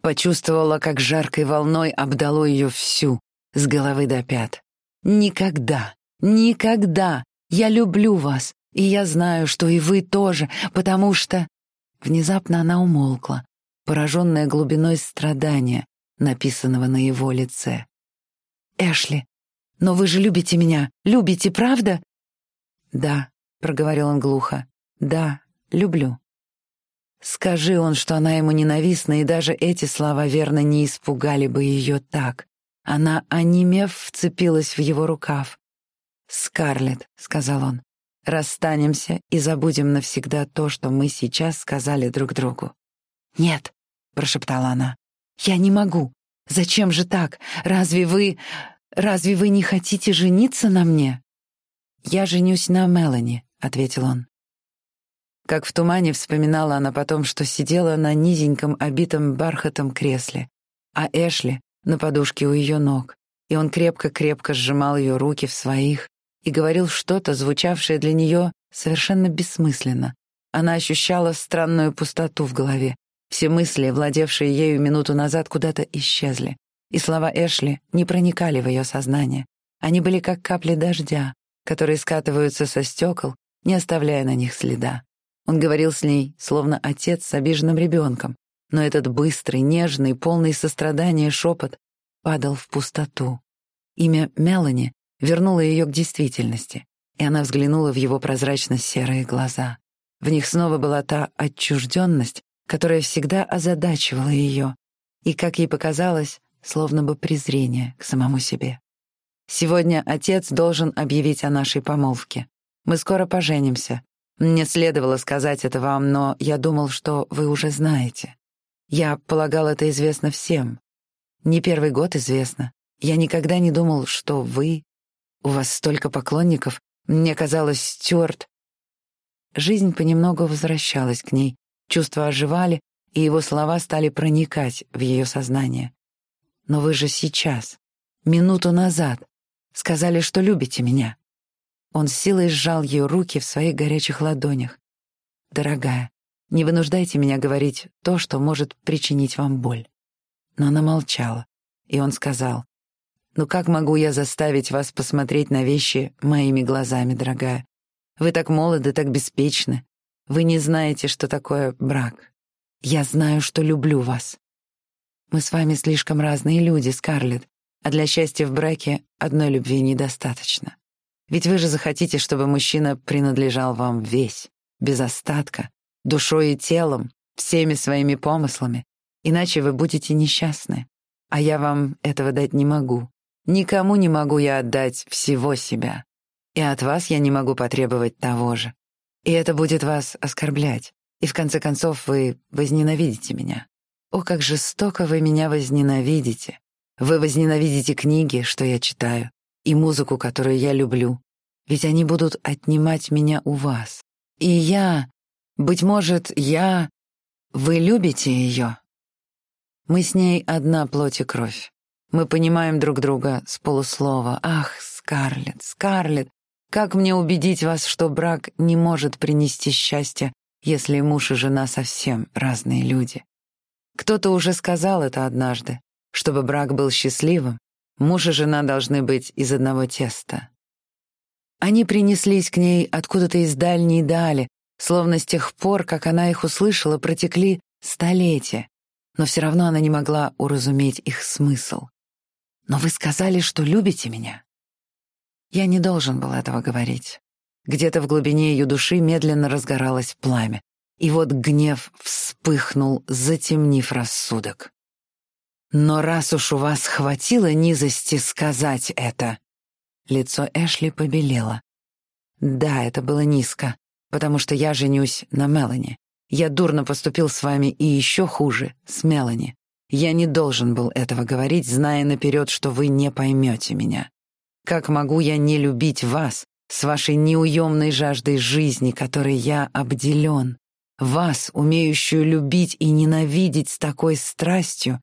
Почувствовала, как жаркой волной обдало ее всю, с головы до пят. «Никогда, никогда! Я люблю вас, и я знаю, что и вы тоже, потому что...» Внезапно она умолкла, пораженная глубиной страдания, написанного на его лице. «Эшли, Но вы же любите меня, любите, правда?» «Да», — проговорил он глухо, — «да, люблю». Скажи он, что она ему ненавистна, и даже эти слова верно не испугали бы ее так. Она, онемев, вцепилась в его рукав. «Скарлетт», — сказал он, — «расстанемся и забудем навсегда то, что мы сейчас сказали друг другу». «Нет», — прошептала она, — «я не могу. Зачем же так? Разве вы... разве вы не хотите жениться на мне?» «Я женюсь на Мелани», — ответил он. Как в тумане вспоминала она потом, что сидела на низеньком, обитом бархатом кресле, а Эшли на подушке у ее ног, и он крепко-крепко сжимал ее руки в своих и говорил что-то, звучавшее для нее совершенно бессмысленно. Она ощущала странную пустоту в голове. Все мысли, владевшие ею минуту назад, куда-то исчезли. И слова Эшли не проникали в ее сознание. Они были как капли дождя, которые скатываются со стекол, не оставляя на них следа. Он говорил с ней, словно отец с обиженным ребенком, но этот быстрый, нежный, полный сострадания шепот падал в пустоту. Имя Мелани вернуло ее к действительности, и она взглянула в его прозрачно-серые глаза. В них снова была та отчужденность, которая всегда озадачивала ее, и, как ей показалось, словно бы презрение к самому себе. «Сегодня отец должен объявить о нашей помолвке. Мы скоро поженимся, мне следовало сказать это вам, но я думал, что вы уже знаете. Я полагал, это известно всем. Не первый год известно. Я никогда не думал, что вы... У вас столько поклонников. Мне казалось, Стюарт... Жизнь понемногу возвращалась к ней. Чувства оживали, и его слова стали проникать в ее сознание. «Но вы же сейчас, минуту назад, сказали, что любите меня. Он с силой сжал ее руки в своих горячих ладонях. «Дорогая, не вынуждайте меня говорить то, что может причинить вам боль». Но она молчала, и он сказал, «Ну как могу я заставить вас посмотреть на вещи моими глазами, дорогая? Вы так молоды, так беспечны. Вы не знаете, что такое брак. Я знаю, что люблю вас. Мы с вами слишком разные люди, Скарлетт, а для счастья в браке одной любви недостаточно. Ведь вы же захотите, чтобы мужчина принадлежал вам весь, без остатка, душой и телом, всеми своими помыслами, иначе вы будете несчастны. А я вам этого дать не могу. Никому не могу я отдать всего себя. И от вас я не могу потребовать того же. И это будет вас оскорблять. И в конце концов вы возненавидите меня. О, как жестоко вы меня возненавидите. Вы возненавидите книги, что я читаю, и музыку, которую я люблю, ведь они будут отнимать меня у вас. И я, быть может, я... Вы любите ее? Мы с ней одна плоть и кровь. Мы понимаем друг друга с полуслова. Ах, Скарлетт, Скарлетт, как мне убедить вас, что брак не может принести счастья, если муж и жена совсем разные люди? Кто-то уже сказал это однажды. Чтобы брак был счастливым, Муж и жена должны быть из одного теста. Они принеслись к ней откуда-то из дальней дали, словно с тех пор, как она их услышала, протекли столетия, но все равно она не могла уразуметь их смысл. «Но вы сказали, что любите меня?» Я не должен был этого говорить. Где-то в глубине ее души медленно разгоралось пламя, и вот гнев вспыхнул, затемнив рассудок. Но раз уж у вас хватило низости сказать это...» Лицо Эшли побелело. «Да, это было низко, потому что я женюсь на Мелани. Я дурно поступил с вами и еще хуже, с Мелани. Я не должен был этого говорить, зная наперед, что вы не поймете меня. Как могу я не любить вас с вашей неуемной жаждой жизни, которой я обделен? Вас, умеющую любить и ненавидеть с такой страстью,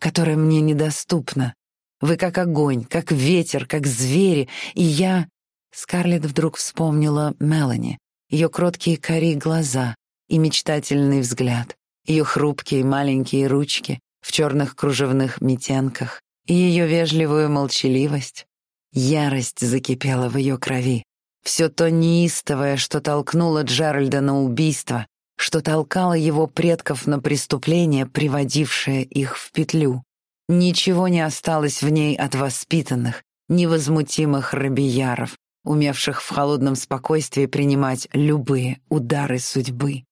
которая мне недоступна. Вы как огонь, как ветер, как звери, и я...» Скарлетт вдруг вспомнила Мелани, ее кроткие кори глаза и мечтательный взгляд, ее хрупкие маленькие ручки в черных кружевных метенках и ее вежливую молчаливость. Ярость закипела в ее крови. Все то неистовое, что толкнуло Джеральда на убийство, что толкало его предков на преступление, приводившее их в петлю. Ничего не осталось в ней от воспитанных, невозмутимых рабияров, умевших в холодном спокойствии принимать любые удары судьбы.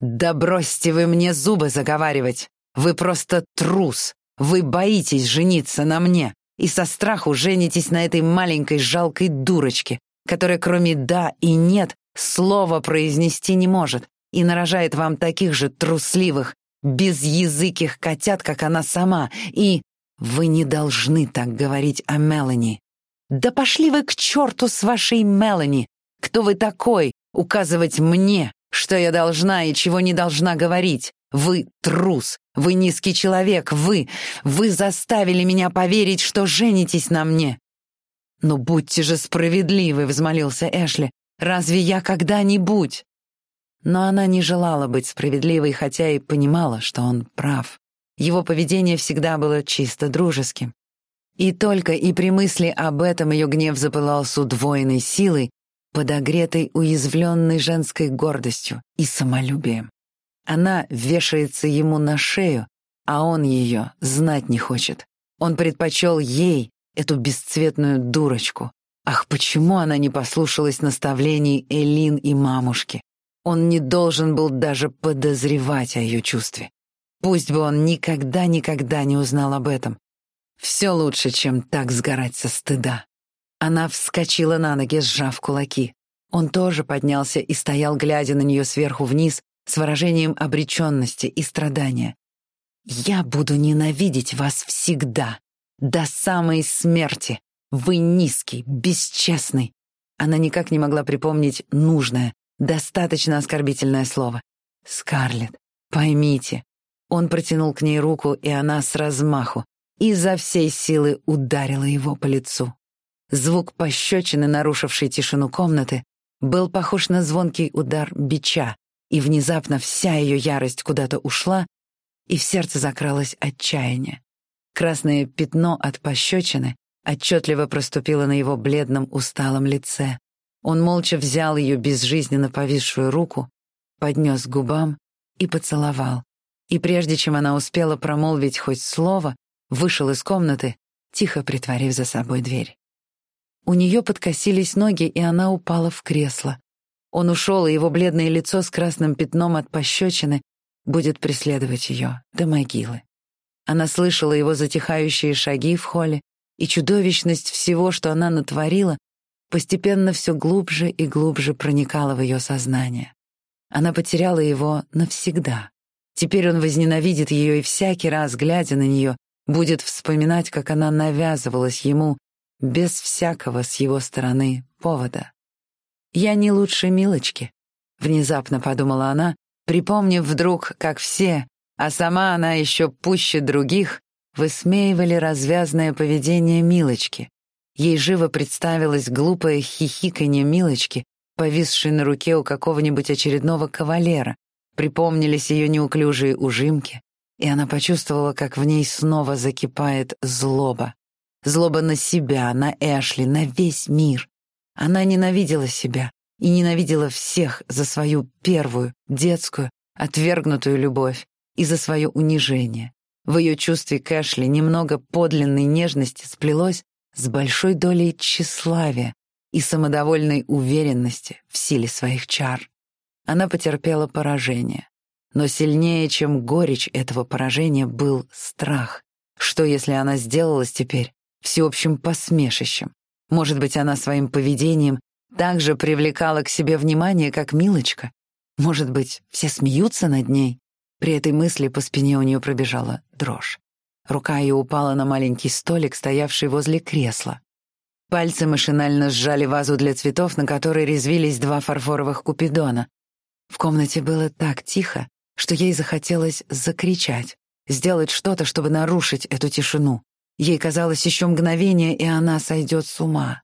«Да бросьте вы мне зубы заговаривать! Вы просто трус! Вы боитесь жениться на мне и со страху женитесь на этой маленькой жалкой дурочке, которая кроме «да» и «нет» слова произнести не может и нарожает вам таких же трусливых, безязыких котят, как она сама, и вы не должны так говорить о Мелани. Да пошли вы к черту с вашей Мелани! Кто вы такой, указывать мне, что я должна и чего не должна говорить? Вы трус, вы низкий человек, вы, вы заставили меня поверить, что женитесь на мне. «Ну будьте же справедливы», — взмолился Эшли. «Разве я когда-нибудь?» Но она не желала быть справедливой, хотя и понимала, что он прав. Его поведение всегда было чисто дружеским. И только и при мысли об этом ее гнев запылал с удвоенной силой, подогретой уязвленной женской гордостью и самолюбием. Она вешается ему на шею, а он ее знать не хочет. Он предпочел ей эту бесцветную дурочку. Ах, почему она не послушалась наставлений Элин и мамушки? Он не должен был даже подозревать о ее чувстве. Пусть бы он никогда-никогда не узнал об этом. Все лучше, чем так сгорать со стыда. Она вскочила на ноги, сжав кулаки. Он тоже поднялся и стоял, глядя на нее сверху вниз, с выражением обреченности и страдания. «Я буду ненавидеть вас всегда, до самой смерти. Вы низкий, бесчестный». Она никак не могла припомнить нужное, достаточно оскорбительное слово. «Скарлетт, поймите». Он протянул к ней руку, и она с размаху, изо всей силы ударила его по лицу. Звук пощечины, нарушивший тишину комнаты, был похож на звонкий удар бича, и внезапно вся ее ярость куда-то ушла, и в сердце закралось отчаяние. Красное пятно от пощечины отчетливо проступило на его бледном усталом лице. Он молча взял ее безжизненно повисшую руку, поднес к губам и поцеловал. И прежде чем она успела промолвить хоть слово, вышел из комнаты, тихо притворив за собой дверь. У нее подкосились ноги, и она упала в кресло. Он ушел, и его бледное лицо с красным пятном от пощечины будет преследовать ее до могилы. Она слышала его затихающие шаги в холле, и чудовищность всего, что она натворила, постепенно все глубже и глубже проникала в ее сознание. Она потеряла его навсегда. Теперь он возненавидит ее и всякий раз, глядя на нее, будет вспоминать, как она навязывалась ему без всякого с его стороны повода. «Я не лучше Милочки», — внезапно подумала она, припомнив вдруг, как все, а сама она еще пуще других, высмеивали развязное поведение Милочки. Ей живо представилось глупое хихиканье Милочки, повисшей на руке у какого-нибудь очередного кавалера. Припомнились ее неуклюжие ужимки, и она почувствовала, как в ней снова закипает злоба. Злоба на себя, на Эшли, на весь мир. Она ненавидела себя и ненавидела всех за свою первую, детскую, отвергнутую любовь и за свое унижение. В ее чувстве к Эшли немного подлинной нежности сплелось с большой долей тщеславия и самодовольной уверенности в силе своих чар. Она потерпела поражение. Но сильнее, чем горечь этого поражения, был страх. Что, если она сделалась теперь всеобщим посмешищем? Может быть, она своим поведением также привлекала к себе внимание, как Милочка? Может быть, все смеются над ней? При этой мысли по спине у нее пробежала дрожь. Рука ее упала на маленький столик, стоявший возле кресла. Пальцы машинально сжали вазу для цветов, на которой резвились два фарфоровых купидона. В комнате было так тихо, что ей захотелось закричать, сделать что-то, чтобы нарушить эту тишину. Ей казалось еще мгновение, и она сойдет с ума.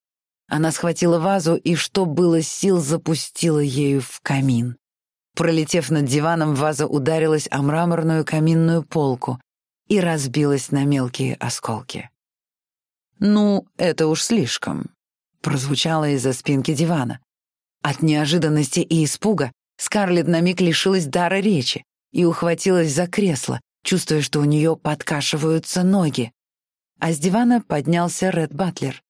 Она схватила вазу и, что было сил, запустила ею в камин. Пролетев над диваном, ваза ударилась о мраморную каминную полку и разбилась на мелкие осколки. «Ну, это уж слишком», — прозвучало из-за спинки дивана. От неожиданности и испуга Скарлетт на миг лишилась дара речи и ухватилась за кресло, чувствуя, что у нее подкашиваются ноги. А с дивана поднялся Ред Батлер.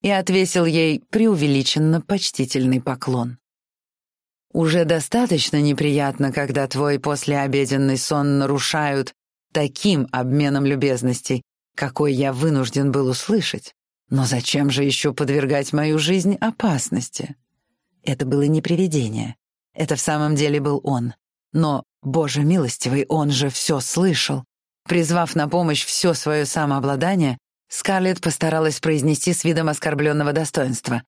и отвесил ей преувеличенно почтительный поклон. Уже достаточно неприятно, когда твой послеобеденный сон нарушают таким обменом любезностей, какой я вынужден был услышать. Но зачем же еще подвергать мою жизнь опасности? Это было не привидение. Это в самом деле был он. Но, Боже милостивый, он же все слышал. Призвав на помощь все свое самообладание, Скарлетт постаралась произнести с видом оскорбленного достоинства.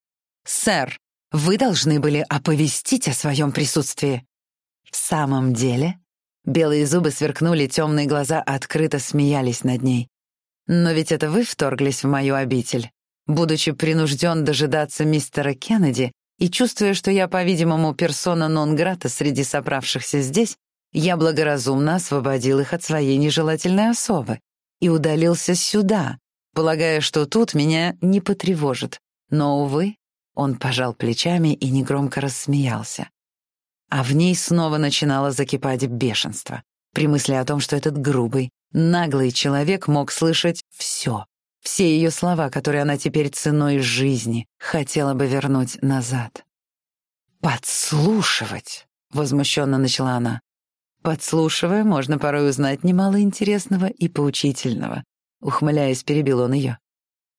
«Сэр, вы должны были оповестить о своем присутствии». «В самом деле?» Белые зубы сверкнули, темные глаза открыто смеялись над ней. «Но ведь это вы вторглись в мою обитель. Будучи принужден дожидаться мистера Кеннеди и чувствуя, что я, по-видимому, персона нон-грата среди собравшихся здесь, я благоразумно освободил их от своей нежелательной особы и удалился сюда, полагая, что тут меня не потревожит. Но, увы, он пожал плечами и негромко рассмеялся а в ней снова начинало закипать бешенство при мысли о том, что этот грубый, наглый человек мог слышать все, все ее слова, которые она теперь ценой жизни хотела бы вернуть назад. «Подслушивать!» — возмущенно начала она. «Подслушивая, можно порой узнать немало интересного и поучительного», — ухмыляясь, перебил он ее.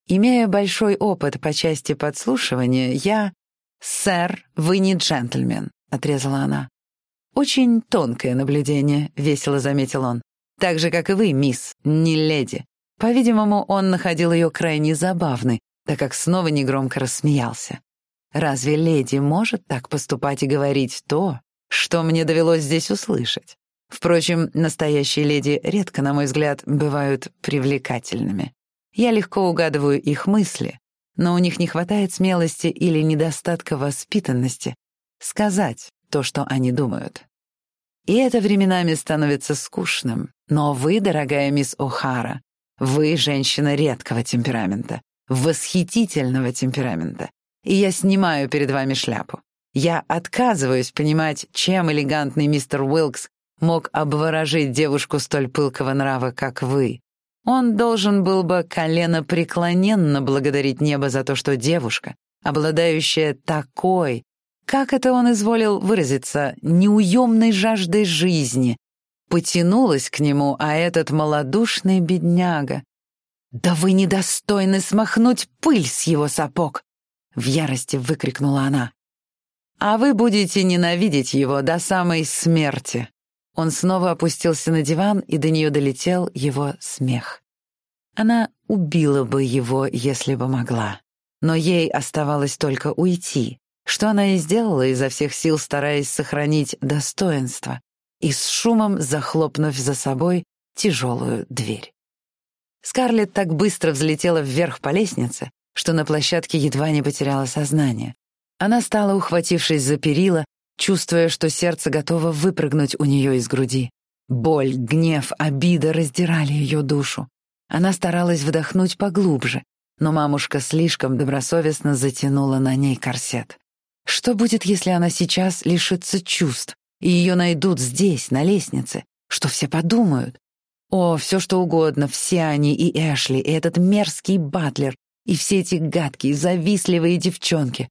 «Имея большой опыт по части подслушивания, я...» «Сэр, вы не джентльмен отрезала она. «Очень тонкое наблюдение», — весело заметил он. «Так же, как и вы, мисс, не леди». По-видимому, он находил ее крайне забавной, так как снова негромко рассмеялся. «Разве леди может так поступать и говорить то, что мне довелось здесь услышать? Впрочем, настоящие леди редко, на мой взгляд, бывают привлекательными. Я легко угадываю их мысли, но у них не хватает смелости или недостатка воспитанности, сказать то, что они думают. И это временами становится скучным. Но вы, дорогая мисс О'Хара, вы женщина редкого темперамента, восхитительного темперамента. И я снимаю перед вами шляпу. Я отказываюсь понимать, чем элегантный мистер Уилкс мог обворожить девушку столь пылкого нрава, как вы. Он должен был бы колено преклоненно благодарить небо за то, что девушка, обладающая такой как это он изволил выразиться, неуемной жаждой жизни, потянулась к нему, а этот малодушный бедняга. «Да вы недостойны смахнуть пыль с его сапог!» — в ярости выкрикнула она. «А вы будете ненавидеть его до самой смерти!» Он снова опустился на диван, и до нее долетел его смех. Она убила бы его, если бы могла. Но ей оставалось только уйти, что она и сделала изо всех сил, стараясь сохранить достоинство и с шумом захлопнув за собой тяжелую дверь. Скарлетт так быстро взлетела вверх по лестнице, что на площадке едва не потеряла сознание. Она стала, ухватившись за перила, чувствуя, что сердце готово выпрыгнуть у нее из груди. Боль, гнев, обида раздирали ее душу. Она старалась вдохнуть поглубже, но мамушка слишком добросовестно затянула на ней корсет. Что будет, если она сейчас лишится чувств, и ее найдут здесь, на лестнице? Что все подумают? О, все что угодно, все они, и Эшли, и этот мерзкий батлер, и все эти гадкие, завистливые девчонки.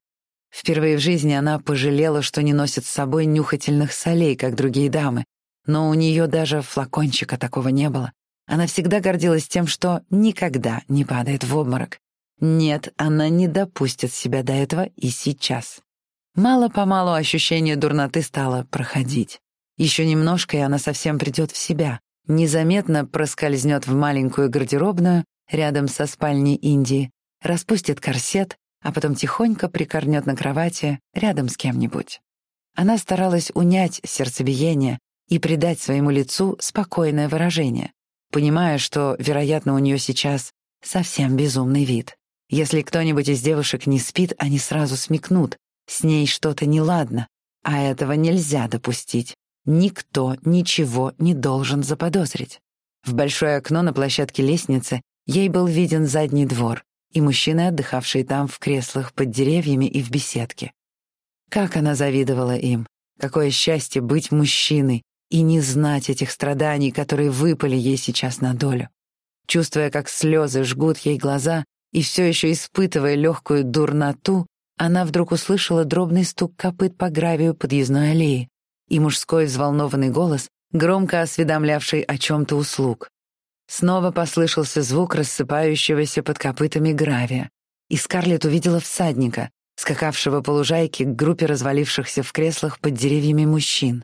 Впервые в жизни она пожалела, что не носит с собой нюхательных солей, как другие дамы, но у нее даже флакончика такого не было. Она всегда гордилась тем, что никогда не падает в обморок. Нет, она не допустит себя до этого и сейчас. Мало-помалу ощущение дурноты стало проходить. Еще немножко, и она совсем придет в себя. Незаметно проскользнет в маленькую гардеробную рядом со спальней Индии, распустит корсет, а потом тихонько прикорнет на кровати рядом с кем-нибудь. Она старалась унять сердцебиение и придать своему лицу спокойное выражение, понимая, что, вероятно, у нее сейчас совсем безумный вид. Если кто-нибудь из девушек не спит, они сразу смекнут, с ней что-то неладно, а этого нельзя допустить. Никто ничего не должен заподозрить. В большое окно на площадке лестницы ей был виден задний двор и мужчины, отдыхавшие там в креслах под деревьями и в беседке. Как она завидовала им! Какое счастье быть мужчиной и не знать этих страданий, которые выпали ей сейчас на долю. Чувствуя, как слезы жгут ей глаза, и все еще испытывая легкую дурноту, она вдруг услышала дробный стук копыт по гравию подъездной аллеи и мужской взволнованный голос, громко осведомлявший о чем-то услуг. Снова послышался звук рассыпающегося под копытами гравия, и Скарлетт увидела всадника, скакавшего по лужайке к группе развалившихся в креслах под деревьями мужчин.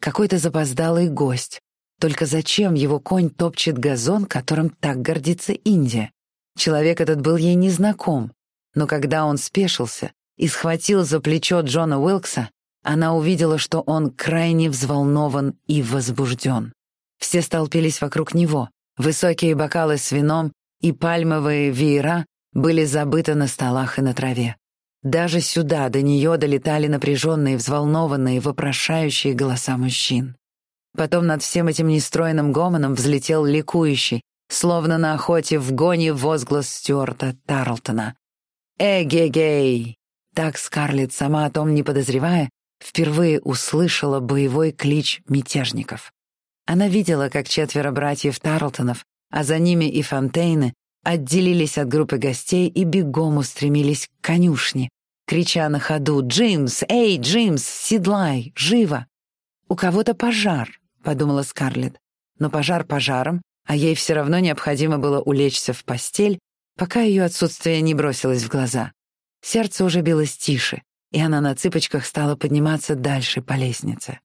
Какой-то запоздалый гость. Только зачем его конь топчет газон, которым так гордится Индия? Человек этот был ей незнаком, но когда он спешился и схватил за плечо Джона Уилкса, она увидела, что он крайне взволнован и возбужден. Все столпились вокруг него. Высокие бокалы с вином и пальмовые веера были забыты на столах и на траве. Даже сюда до нее долетали напряженные, взволнованные, вопрошающие голоса мужчин. Потом над всем этим нестроенным гомоном взлетел ликующий, словно на охоте в гоне возглас Стюарта Тарлтона. «Эгегей!» Так Скарлетт, сама о том не подозревая, впервые услышала боевой клич мятежников. Она видела, как четверо братьев Тарлтонов, а за ними и Фонтейны, отделились от группы гостей и бегом устремились к конюшне, крича на ходу «Джимс! Эй, Джимс! Седлай! Живо!» «У кого-то пожар», — подумала Скарлетт. Но пожар пожаром, а ей все равно необходимо было улечься в постель, пока ее отсутствие не бросилось в глаза. Сердце уже билось тише, и она на цыпочках стала подниматься дальше по лестнице.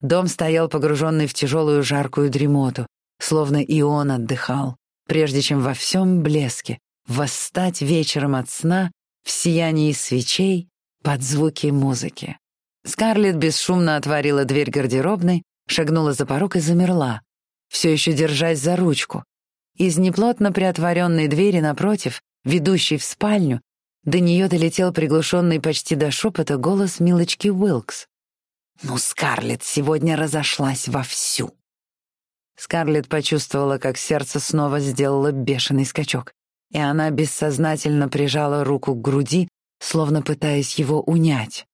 Дом стоял погруженный в тяжелую жаркую дремоту, словно и он отдыхал, прежде чем во всем блеске восстать вечером от сна в сиянии свечей под звуки музыки. Скарлетт бесшумно отворила дверь гардеробной, шагнула за порог и замерла, все еще держась за ручку. Из неплотно приотворенной двери напротив, ведущей в спальню, до нее долетел приглушенный почти до шепота голос милочки Уилкс. «Ну, Скарлетт сегодня разошлась вовсю!» Скарлетт почувствовала, как сердце снова сделало бешеный скачок, и она бессознательно прижала руку к груди, словно пытаясь его унять.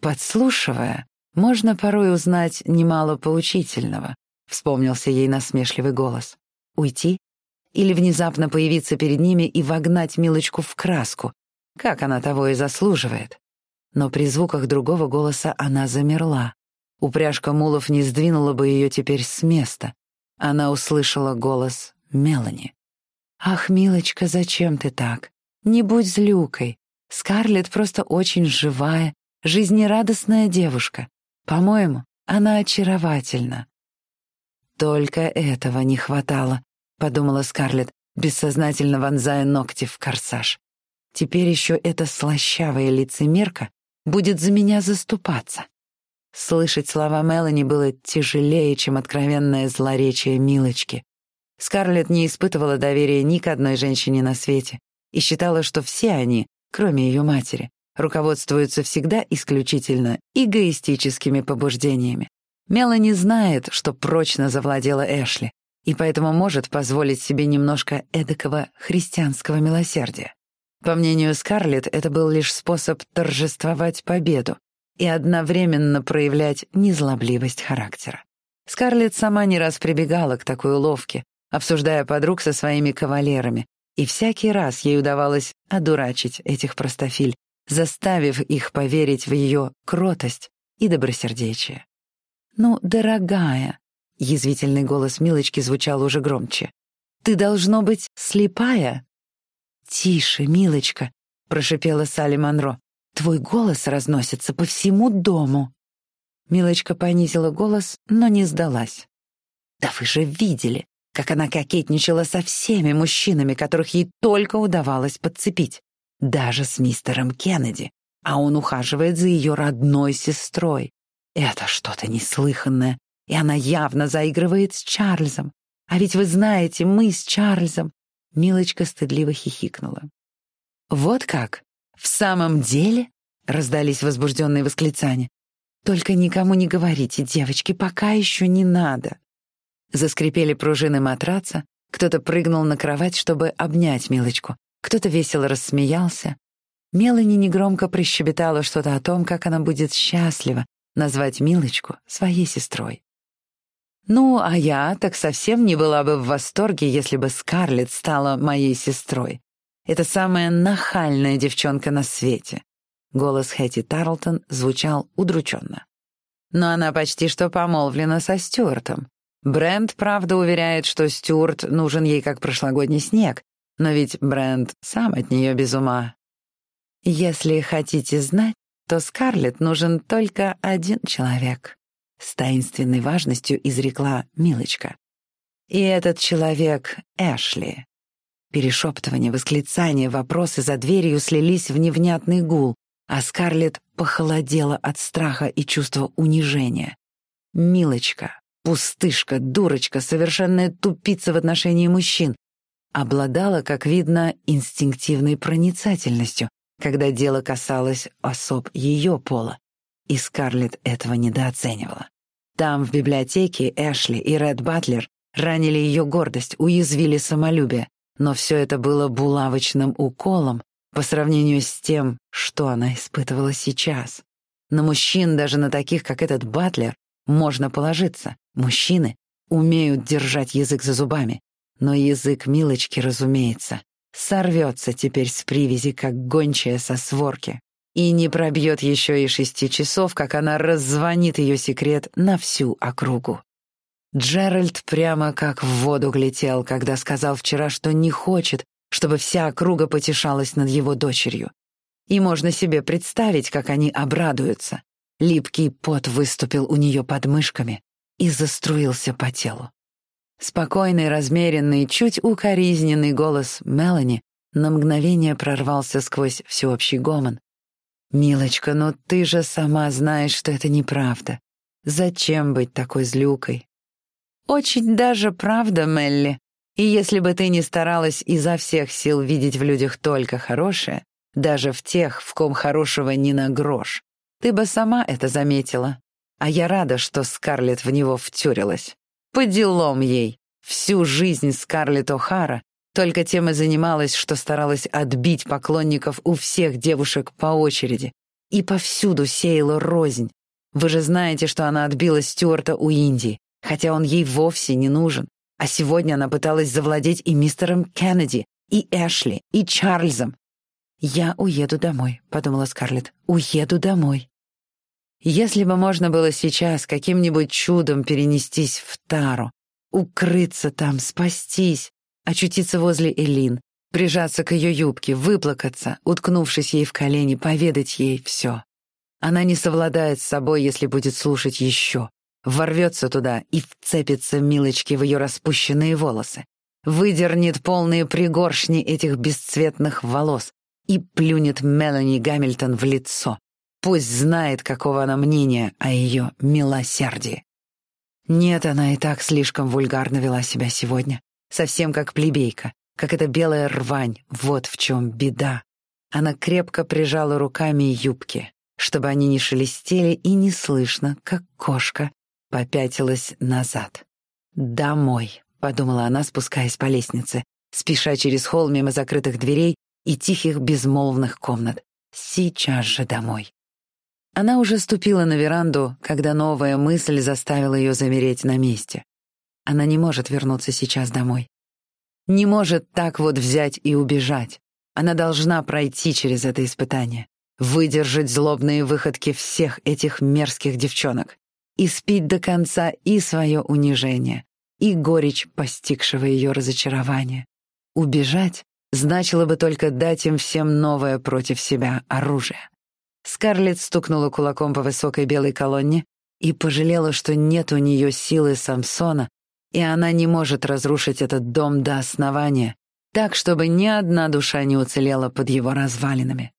Подслушивая, можно порой узнать немало поучительного, вспомнился ей насмешливый голос. Уйти? Или внезапно появиться перед ними и вогнать Милочку в краску, как она того и заслуживает. Но при звуках другого голоса она замерла. Упряжка мулов не сдвинула бы ее теперь с места, она услышала голос Мелани. «Ах, милочка, зачем ты так? Не будь злюкой. Скарлетт просто очень живая, жизнерадостная девушка. По-моему, она очаровательна». «Только этого не хватало», — подумала Скарлетт, бессознательно вонзая ногти в корсаж. «Теперь еще эта слащавая лицемерка будет за меня заступаться. Слышать слова Мелани было тяжелее, чем откровенное злоречие Милочки. Скарлетт не испытывала доверия ни к одной женщине на свете и считала, что все они, кроме ее матери, руководствуются всегда исключительно эгоистическими побуждениями. Мелани знает, что прочно завладела Эшли, и поэтому может позволить себе немножко эдакого христианского милосердия. По мнению Скарлетт, это был лишь способ торжествовать победу, и одновременно проявлять незлобливость характера. Скарлетт сама не раз прибегала к такой уловке, обсуждая подруг со своими кавалерами, и всякий раз ей удавалось одурачить этих простофиль, заставив их поверить в ее кротость и добросердечие. «Ну, дорогая», — язвительный голос Милочки звучал уже громче, «ты, должно быть, слепая?» «Тише, Милочка», — прошипела Салли Монро. Твой голос разносится по всему дому». Милочка понизила голос, но не сдалась. «Да вы же видели, как она кокетничала со всеми мужчинами, которых ей только удавалось подцепить. Даже с мистером Кеннеди. А он ухаживает за ее родной сестрой. Это что-то неслыханное. И она явно заигрывает с Чарльзом. А ведь вы знаете, мы с Чарльзом...» Милочка стыдливо хихикнула. «Вот как? «В самом деле?» — раздались возбужденные восклицания. «Только никому не говорите, девочки, пока еще не надо». Заскрипели пружины матраца, кто-то прыгнул на кровать, чтобы обнять Милочку, кто-то весело рассмеялся. Мелани негромко прищебетала что-то о том, как она будет счастлива назвать Милочку своей сестрой. Ну, а я так совсем не была бы в восторге, если бы Скарлетт стала моей сестрой. Это самая нахальная девчонка на свете. Голос Хэти Тарлтон звучал удрученно. Но она почти что помолвлена со Стюартом. Брент, правда, уверяет, что Стюарт нужен ей как прошлогодний снег, но ведь Брент сам от нее без ума. Если хотите знать, то Скарлетт нужен только один человек. С таинственной важностью изрекла Милочка. И этот человек — Эшли. Перешептывание, восклицания, вопросы за дверью слились в невнятный гул, а Скарлетт похолодела от страха и чувства унижения. Милочка, пустышка, дурочка, совершенная тупица в отношении мужчин, обладала, как видно, инстинктивной проницательностью, когда дело касалось особ ее пола, и Скарлетт этого недооценивала. Там, в библиотеке, Эшли и Ред Батлер ранили ее гордость, уязвили самолюбие, но все это было булавочным уколом, по сравнению с тем, что она испытывала сейчас. На мужчин, даже на таких, как этот Батлер, можно положиться. Мужчины умеют держать язык за зубами. Но язык Милочки, разумеется, сорвется теперь с привязи, как гончая со сворки. И не пробьет еще и шести часов, как она раззвонит ее секрет на всю округу. Джеральд прямо как в воду глетел, когда сказал вчера, что не хочет, чтобы вся округа потешалась над его дочерью. И можно себе представить, как они обрадуются. Липкий пот выступил у нее под мышками и заструился по телу. Спокойный, размеренный, чуть укоризненный голос Мелани на мгновение прорвался сквозь всеобщий гомон. «Милочка, ну ты же сама знаешь, что это неправда. Зачем быть такой злюкой?» «Очень даже правда, Мелли», и если бы ты не старалась изо всех сил видеть в людях только хорошее, даже в тех, в ком хорошего ни на грош, ты бы сама это заметила. А я рада, что Скарлетт в него втюрилась. По делам ей. Всю жизнь Скарлетт О'Хара только тем и занималась, что старалась отбить поклонников у всех девушек по очереди. И повсюду сеяла рознь. Вы же знаете, что она отбила Стюарта у Индии, хотя он ей вовсе не нужен. А сегодня она пыталась завладеть и мистером Кеннеди, и Эшли, и Чарльзом. «Я уеду домой», — подумала Скарлетт. «Уеду домой». Если бы можно было сейчас каким-нибудь чудом перенестись в Тару, укрыться там, спастись, очутиться возле Элин, прижаться к ее юбке, выплакаться, уткнувшись ей в колени, поведать ей все. Она не совладает с собой, если будет слушать еще ворвется туда и вцепится Милочке в ее распущенные волосы, выдернет полные пригоршни этих бесцветных волос и плюнет Мелани Гамильтон в лицо. Пусть знает, какого она мнения о ее милосердии. Нет, она и так слишком вульгарно вела себя сегодня. Совсем как плебейка, как эта белая рвань, вот в чем беда. Она крепко прижала руками юбки, чтобы они не шелестели и не слышно, как кошка попятилась назад. «Домой», — подумала она, спускаясь по лестнице, спеша через холл мимо закрытых дверей и тихих безмолвных комнат. «Сейчас же домой». Она уже ступила на веранду, когда новая мысль заставила ее замереть на месте. Она не может вернуться сейчас домой. Не может так вот взять и убежать. Она должна пройти через это испытание, выдержать злобные выходки всех этих мерзких девчонок и спить до конца и свое унижение, и горечь постигшего ее разочарования. Убежать значило бы только дать им всем новое против себя оружие. Скарлетт стукнула кулаком по высокой белой колонне и пожалела, что нет у нее силы Самсона, и она не может разрушить этот дом до основания, так, чтобы ни одна душа не уцелела под его развалинами.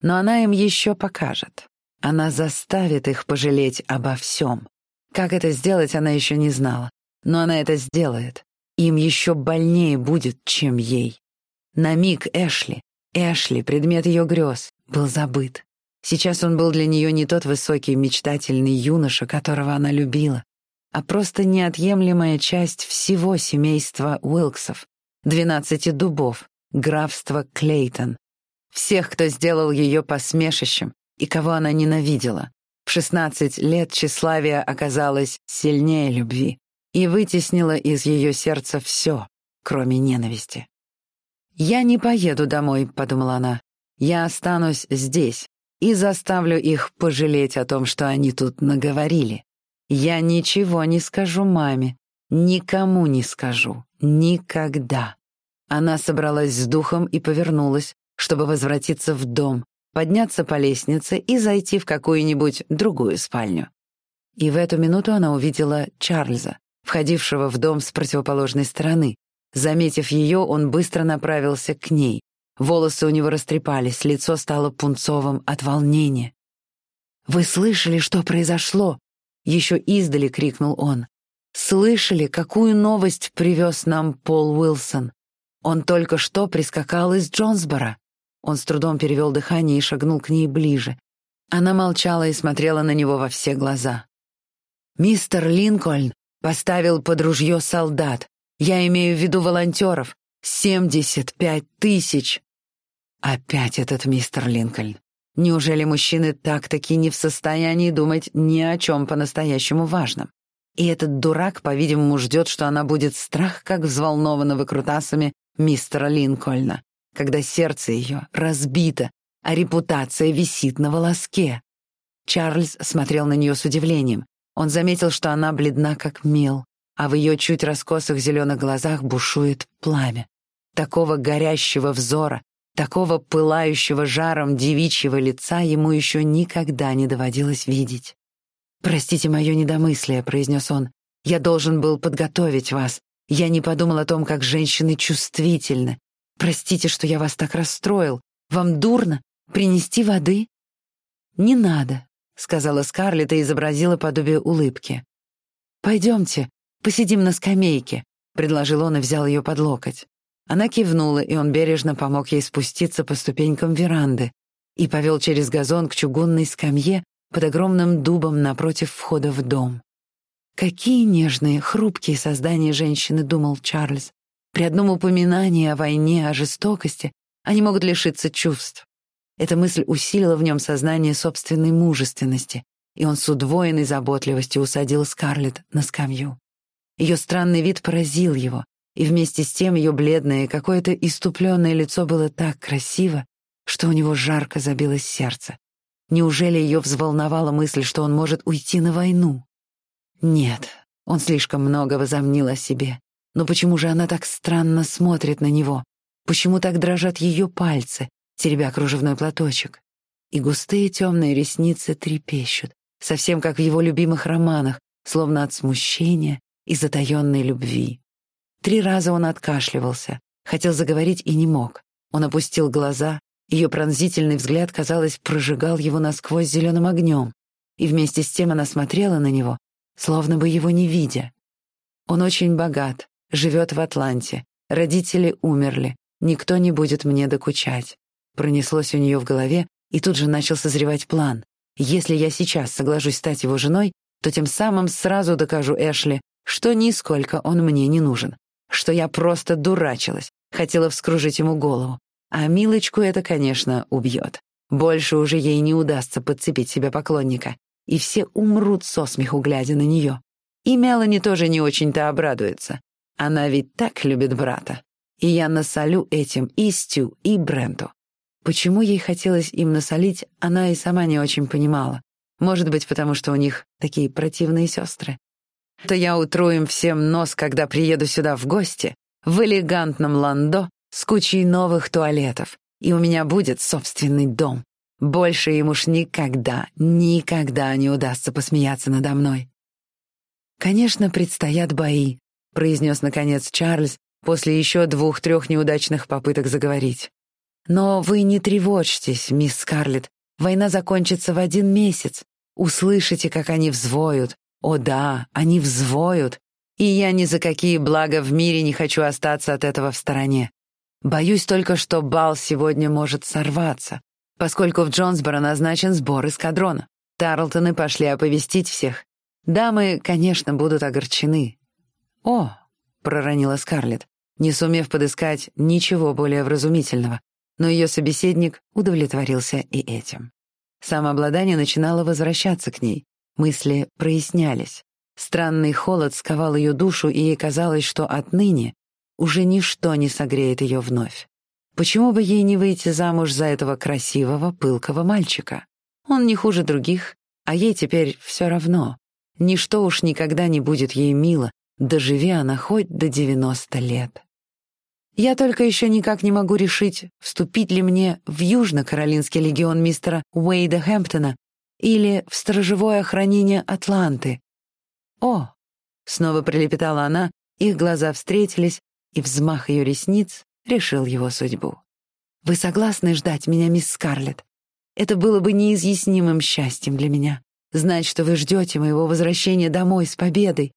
Но она им еще покажет. Она заставит их пожалеть обо всем. Как это сделать, она еще не знала. Но она это сделает. Им еще больнее будет, чем ей. На миг Эшли, Эшли, предмет ее грез, был забыт. Сейчас он был для нее не тот высокий мечтательный юноша, которого она любила, а просто неотъемлемая часть всего семейства Уилксов, двенадцати дубов, графства Клейтон, всех, кто сделал ее посмешищем, и кого она ненавидела. В 16 лет тщеславие оказалось сильнее любви и вытеснило из ее сердца все, кроме ненависти. «Я не поеду домой», — подумала она. «Я останусь здесь и заставлю их пожалеть о том, что они тут наговорили. Я ничего не скажу маме, никому не скажу, никогда». Она собралась с духом и повернулась, чтобы возвратиться в дом, подняться по лестнице и зайти в какую-нибудь другую спальню. И в эту минуту она увидела Чарльза, входившего в дом с противоположной стороны. Заметив ее, он быстро направился к ней. Волосы у него растрепались, лицо стало пунцовым от волнения. «Вы слышали, что произошло?» — еще издали крикнул он. «Слышали, какую новость привез нам Пол Уилсон? Он только что прискакал из Джонсбора». Он с трудом перевел дыхание и шагнул к ней ближе. Она молчала и смотрела на него во все глаза. «Мистер Линкольн поставил под ружье солдат. Я имею в виду волонтеров. Семьдесят пять тысяч!» Опять этот мистер Линкольн. Неужели мужчины так-таки не в состоянии думать ни о чем по-настоящему важном? И этот дурак, по-видимому, ждет, что она будет страх, как взволнована выкрутасами мистера Линкольна, когда сердце ее разбито, а репутация висит на волоске. Чарльз смотрел на нее с удивлением. Он заметил, что она бледна, как мел, а в ее чуть раскосых зеленых глазах бушует пламя. Такого горящего взора, такого пылающего жаром девичьего лица ему еще никогда не доводилось видеть. «Простите мое недомыслие», — произнес он. «Я должен был подготовить вас. Я не подумал о том, как женщины чувствительны. Простите, что я вас так расстроил. Вам дурно? Принести воды?» «Не надо», — сказала Скарлетт и изобразила подобие улыбки. «Пойдемте, посидим на скамейке», — предложил он и взял ее под локоть. Она кивнула, и он бережно помог ей спуститься по ступенькам веранды и повел через газон к чугунной скамье под огромным дубом напротив входа в дом. «Какие нежные, хрупкие создания женщины», — думал Чарльз. «При одном упоминании о войне, о жестокости они могут лишиться чувств. Эта мысль усилила в нем сознание собственной мужественности, и он с удвоенной заботливостью усадил Скарлетт на скамью. Ее странный вид поразил его, и вместе с тем ее бледное, какое-то иступленное лицо было так красиво, что у него жарко забилось сердце. Неужели ее взволновала мысль, что он может уйти на войну? Нет, он слишком много возомнил о себе. Но почему же она так странно смотрит на него? Почему так дрожат ее пальцы, теребя кружевной платочек. И густые темные ресницы трепещут, совсем как в его любимых романах, словно от смущения и затаенной любви. Три раза он откашливался, хотел заговорить и не мог. Он опустил глаза, ее пронзительный взгляд, казалось, прожигал его насквозь зеленым огнем, и вместе с тем она смотрела на него, словно бы его не видя. Он очень богат, живет в Атланте, родители умерли, никто не будет мне докучать. Пронеслось у нее в голове, и тут же начал созревать план. Если я сейчас соглашусь стать его женой, то тем самым сразу докажу Эшли, что нисколько он мне не нужен, что я просто дурачилась, хотела вскружить ему голову. А Милочку это, конечно, убьет. Больше уже ей не удастся подцепить себе поклонника, и все умрут со смеху, глядя на нее. И Мелани тоже не очень-то обрадуется. Она ведь так любит брата. И я насолю этим и Стю, и Бренту. Почему ей хотелось им насолить, она и сама не очень понимала. Может быть, потому что у них такие противные сестры. То я утру им всем нос, когда приеду сюда в гости, в элегантном ландо с кучей новых туалетов, и у меня будет собственный дом. Больше им уж никогда, никогда не удастся посмеяться надо мной. «Конечно, предстоят бои», — произнес, наконец, Чарльз после еще двух-трех неудачных попыток заговорить. Но вы не тревожьтесь, мисс Скарлетт. Война закончится в один месяц. Услышите, как они взвоют. О да, они взвоют. И я ни за какие блага в мире не хочу остаться от этого в стороне. Боюсь только, что бал сегодня может сорваться, поскольку в Джонсборо назначен сбор эскадрона. Тарлтоны пошли оповестить всех. Дамы, конечно, будут огорчены. «О!» — проронила Скарлетт, не сумев подыскать ничего более вразумительного но ее собеседник удовлетворился и этим. Самообладание начинало возвращаться к ней, мысли прояснялись. Странный холод сковал ее душу, и ей казалось, что отныне уже ничто не согреет ее вновь. Почему бы ей не выйти замуж за этого красивого, пылкого мальчика? Он не хуже других, а ей теперь все равно. Ничто уж никогда не будет ей мило, доживи она хоть до 90 лет. Я только еще никак не могу решить, вступить ли мне в Южно-Каролинский легион мистера Уэйда Хэмптона или в сторожевое охранение Атланты. «О!» — снова прилепетала она, их глаза встретились, и взмах ее ресниц решил его судьбу. «Вы согласны ждать меня, мисс Скарлетт? Это было бы неизъяснимым счастьем для меня. Знать, что вы ждете моего возвращения домой с победой».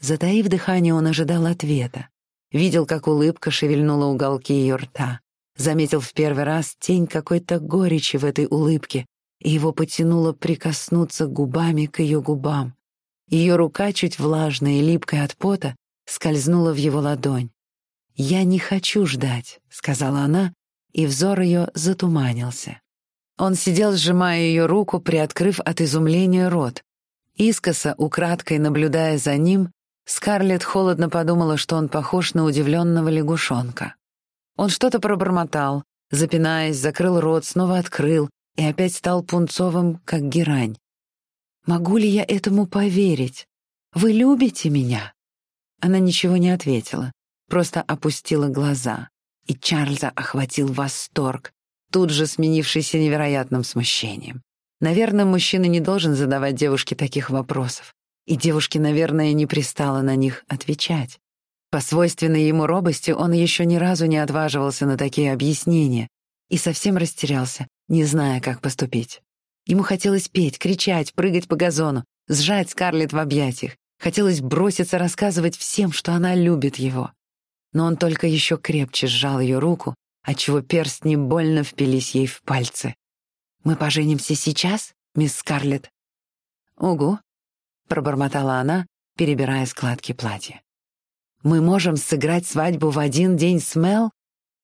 Затаив дыхание, он ожидал ответа. Видел, как улыбка шевельнула уголки ее рта. Заметил в первый раз тень какой-то горечи в этой улыбке, и его потянуло прикоснуться губами к ее губам. Ее рука, чуть влажная и липкая от пота, скользнула в его ладонь. «Я не хочу ждать», — сказала она, и взор ее затуманился. Он сидел, сжимая ее руку, приоткрыв от изумления рот. Искоса, украдкой наблюдая за ним, Скарлетт холодно подумала, что он похож на удивленного лягушонка. Он что-то пробормотал, запинаясь, закрыл рот, снова открыл и опять стал пунцовым, как герань. «Могу ли я этому поверить? Вы любите меня?» Она ничего не ответила просто опустила глаза, и Чарльза охватил восторг, тут же сменившийся невероятным смущением. Наверное, мужчина не должен задавать девушке таких вопросов, и девушке, наверное, не пристало на них отвечать. По свойственной ему робости он еще ни разу не отваживался на такие объяснения и совсем растерялся, не зная, как поступить. Ему хотелось петь, кричать, прыгать по газону, сжать Скарлетт в объятиях. Хотелось броситься рассказывать всем, что она любит его но он только еще крепче сжал ее руку, отчего перстни больно впились ей в пальцы. «Мы поженимся сейчас, мисс Скарлетт?» «Угу», — пробормотала она, перебирая складки платья. «Мы можем сыграть свадьбу в один день с Мел?»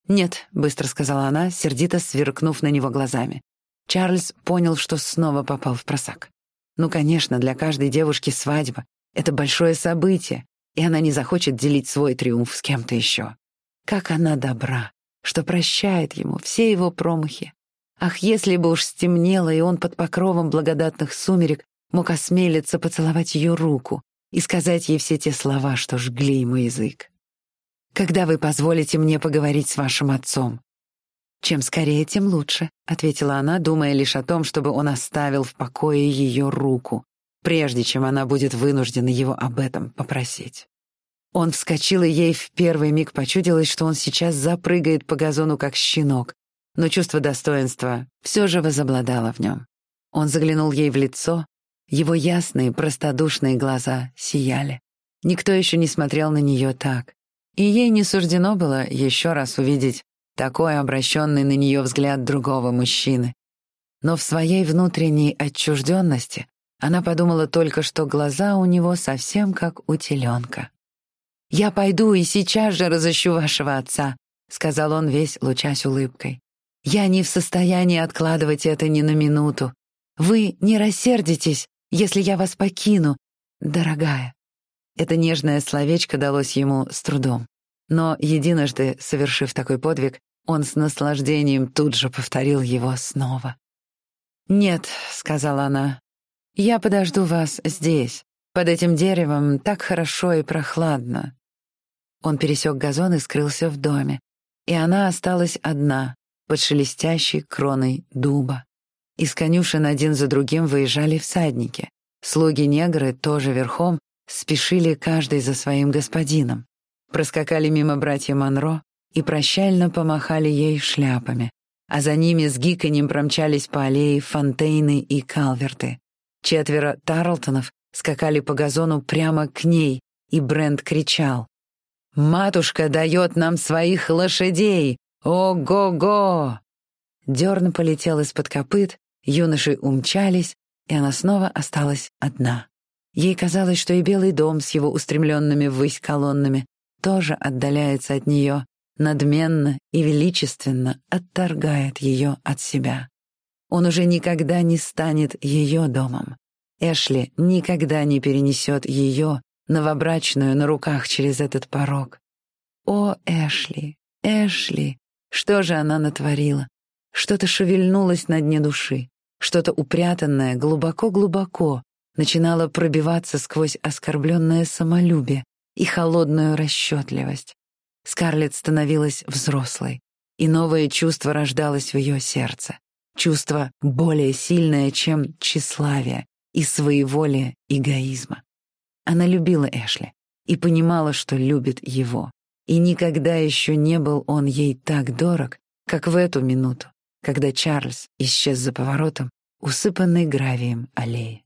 «Нет», — быстро сказала она, сердито сверкнув на него глазами. Чарльз понял, что снова попал в просак. Ну, конечно, для каждой девушки свадьба — это большое событие, и она не захочет делить свой триумф с кем-то еще. Как она добра, что прощает ему все его промахи. Ах, если бы уж стемнело, и он под покровом благодатных сумерек мог осмелиться поцеловать ее руку и сказать ей все те слова, что жгли ему язык. «Когда вы позволите мне поговорить с вашим отцом?» «Чем скорее, тем лучше», — ответила она, думая лишь о том, чтобы он оставил в покое ее руку, прежде чем она будет вынуждена его об этом попросить. Он вскочил, и ей в первый миг почудилось, что он сейчас запрыгает по газону, как щенок, но чувство достоинства все же возобладало в нем. Он заглянул ей в лицо, его ясные, простодушные глаза сияли. Никто еще не смотрел на нее так, и ей не суждено было еще раз увидеть такой обращенный на нее взгляд другого мужчины. Но в своей внутренней отчужденности она подумала только, что глаза у него совсем как у теленка. «Я пойду и сейчас же разыщу вашего отца», — сказал он весь, лучась улыбкой. «Я не в состоянии откладывать это ни на минуту. Вы не рассердитесь, если я вас покину, дорогая». Это нежное словечко далось ему с трудом. Но единожды, совершив такой подвиг, он с наслаждением тут же повторил его снова. «Нет», — сказала она, «Я подожду вас здесь, под этим деревом, так хорошо и прохладно». Он пересек газон и скрылся в доме, и она осталась одна, под шелестящей кроной дуба. Из конюшен один за другим выезжали всадники. Слуги-негры, тоже верхом, спешили каждый за своим господином. Проскакали мимо братья Монро и прощально помахали ей шляпами, а за ними с гиканьем промчались по аллее Фонтейны и Калверты. Четверо Тарлтонов скакали по газону прямо к ней, и Брент кричал. «Матушка дает нам своих лошадей! Ого-го!» Дерн полетел из-под копыт, юноши умчались, и она снова осталась одна. Ей казалось, что и Белый дом с его устремленными ввысь колоннами тоже отдаляется от нее, надменно и величественно отторгает ее от себя. Он уже никогда не станет ее домом. Эшли никогда не перенесет ее, новобрачную, на руках через этот порог. О, Эшли, Эшли, Что же она натворила? Что-то шевельнулось на дне души, что-то упрятанное глубоко-глубоко начинало пробиваться сквозь оскорбленное самолюбие и холодную расчетливость. Скарлетт становилась взрослой, и новое чувство рождалось в ее сердце. Чувство более сильное, чем тщеславие и своеволие эгоизма. Она любила Эшли и понимала, что любит его. И никогда еще не был он ей так дорог, как в эту минуту, когда Чарльз исчез за поворотом, усыпанный гравием аллеи.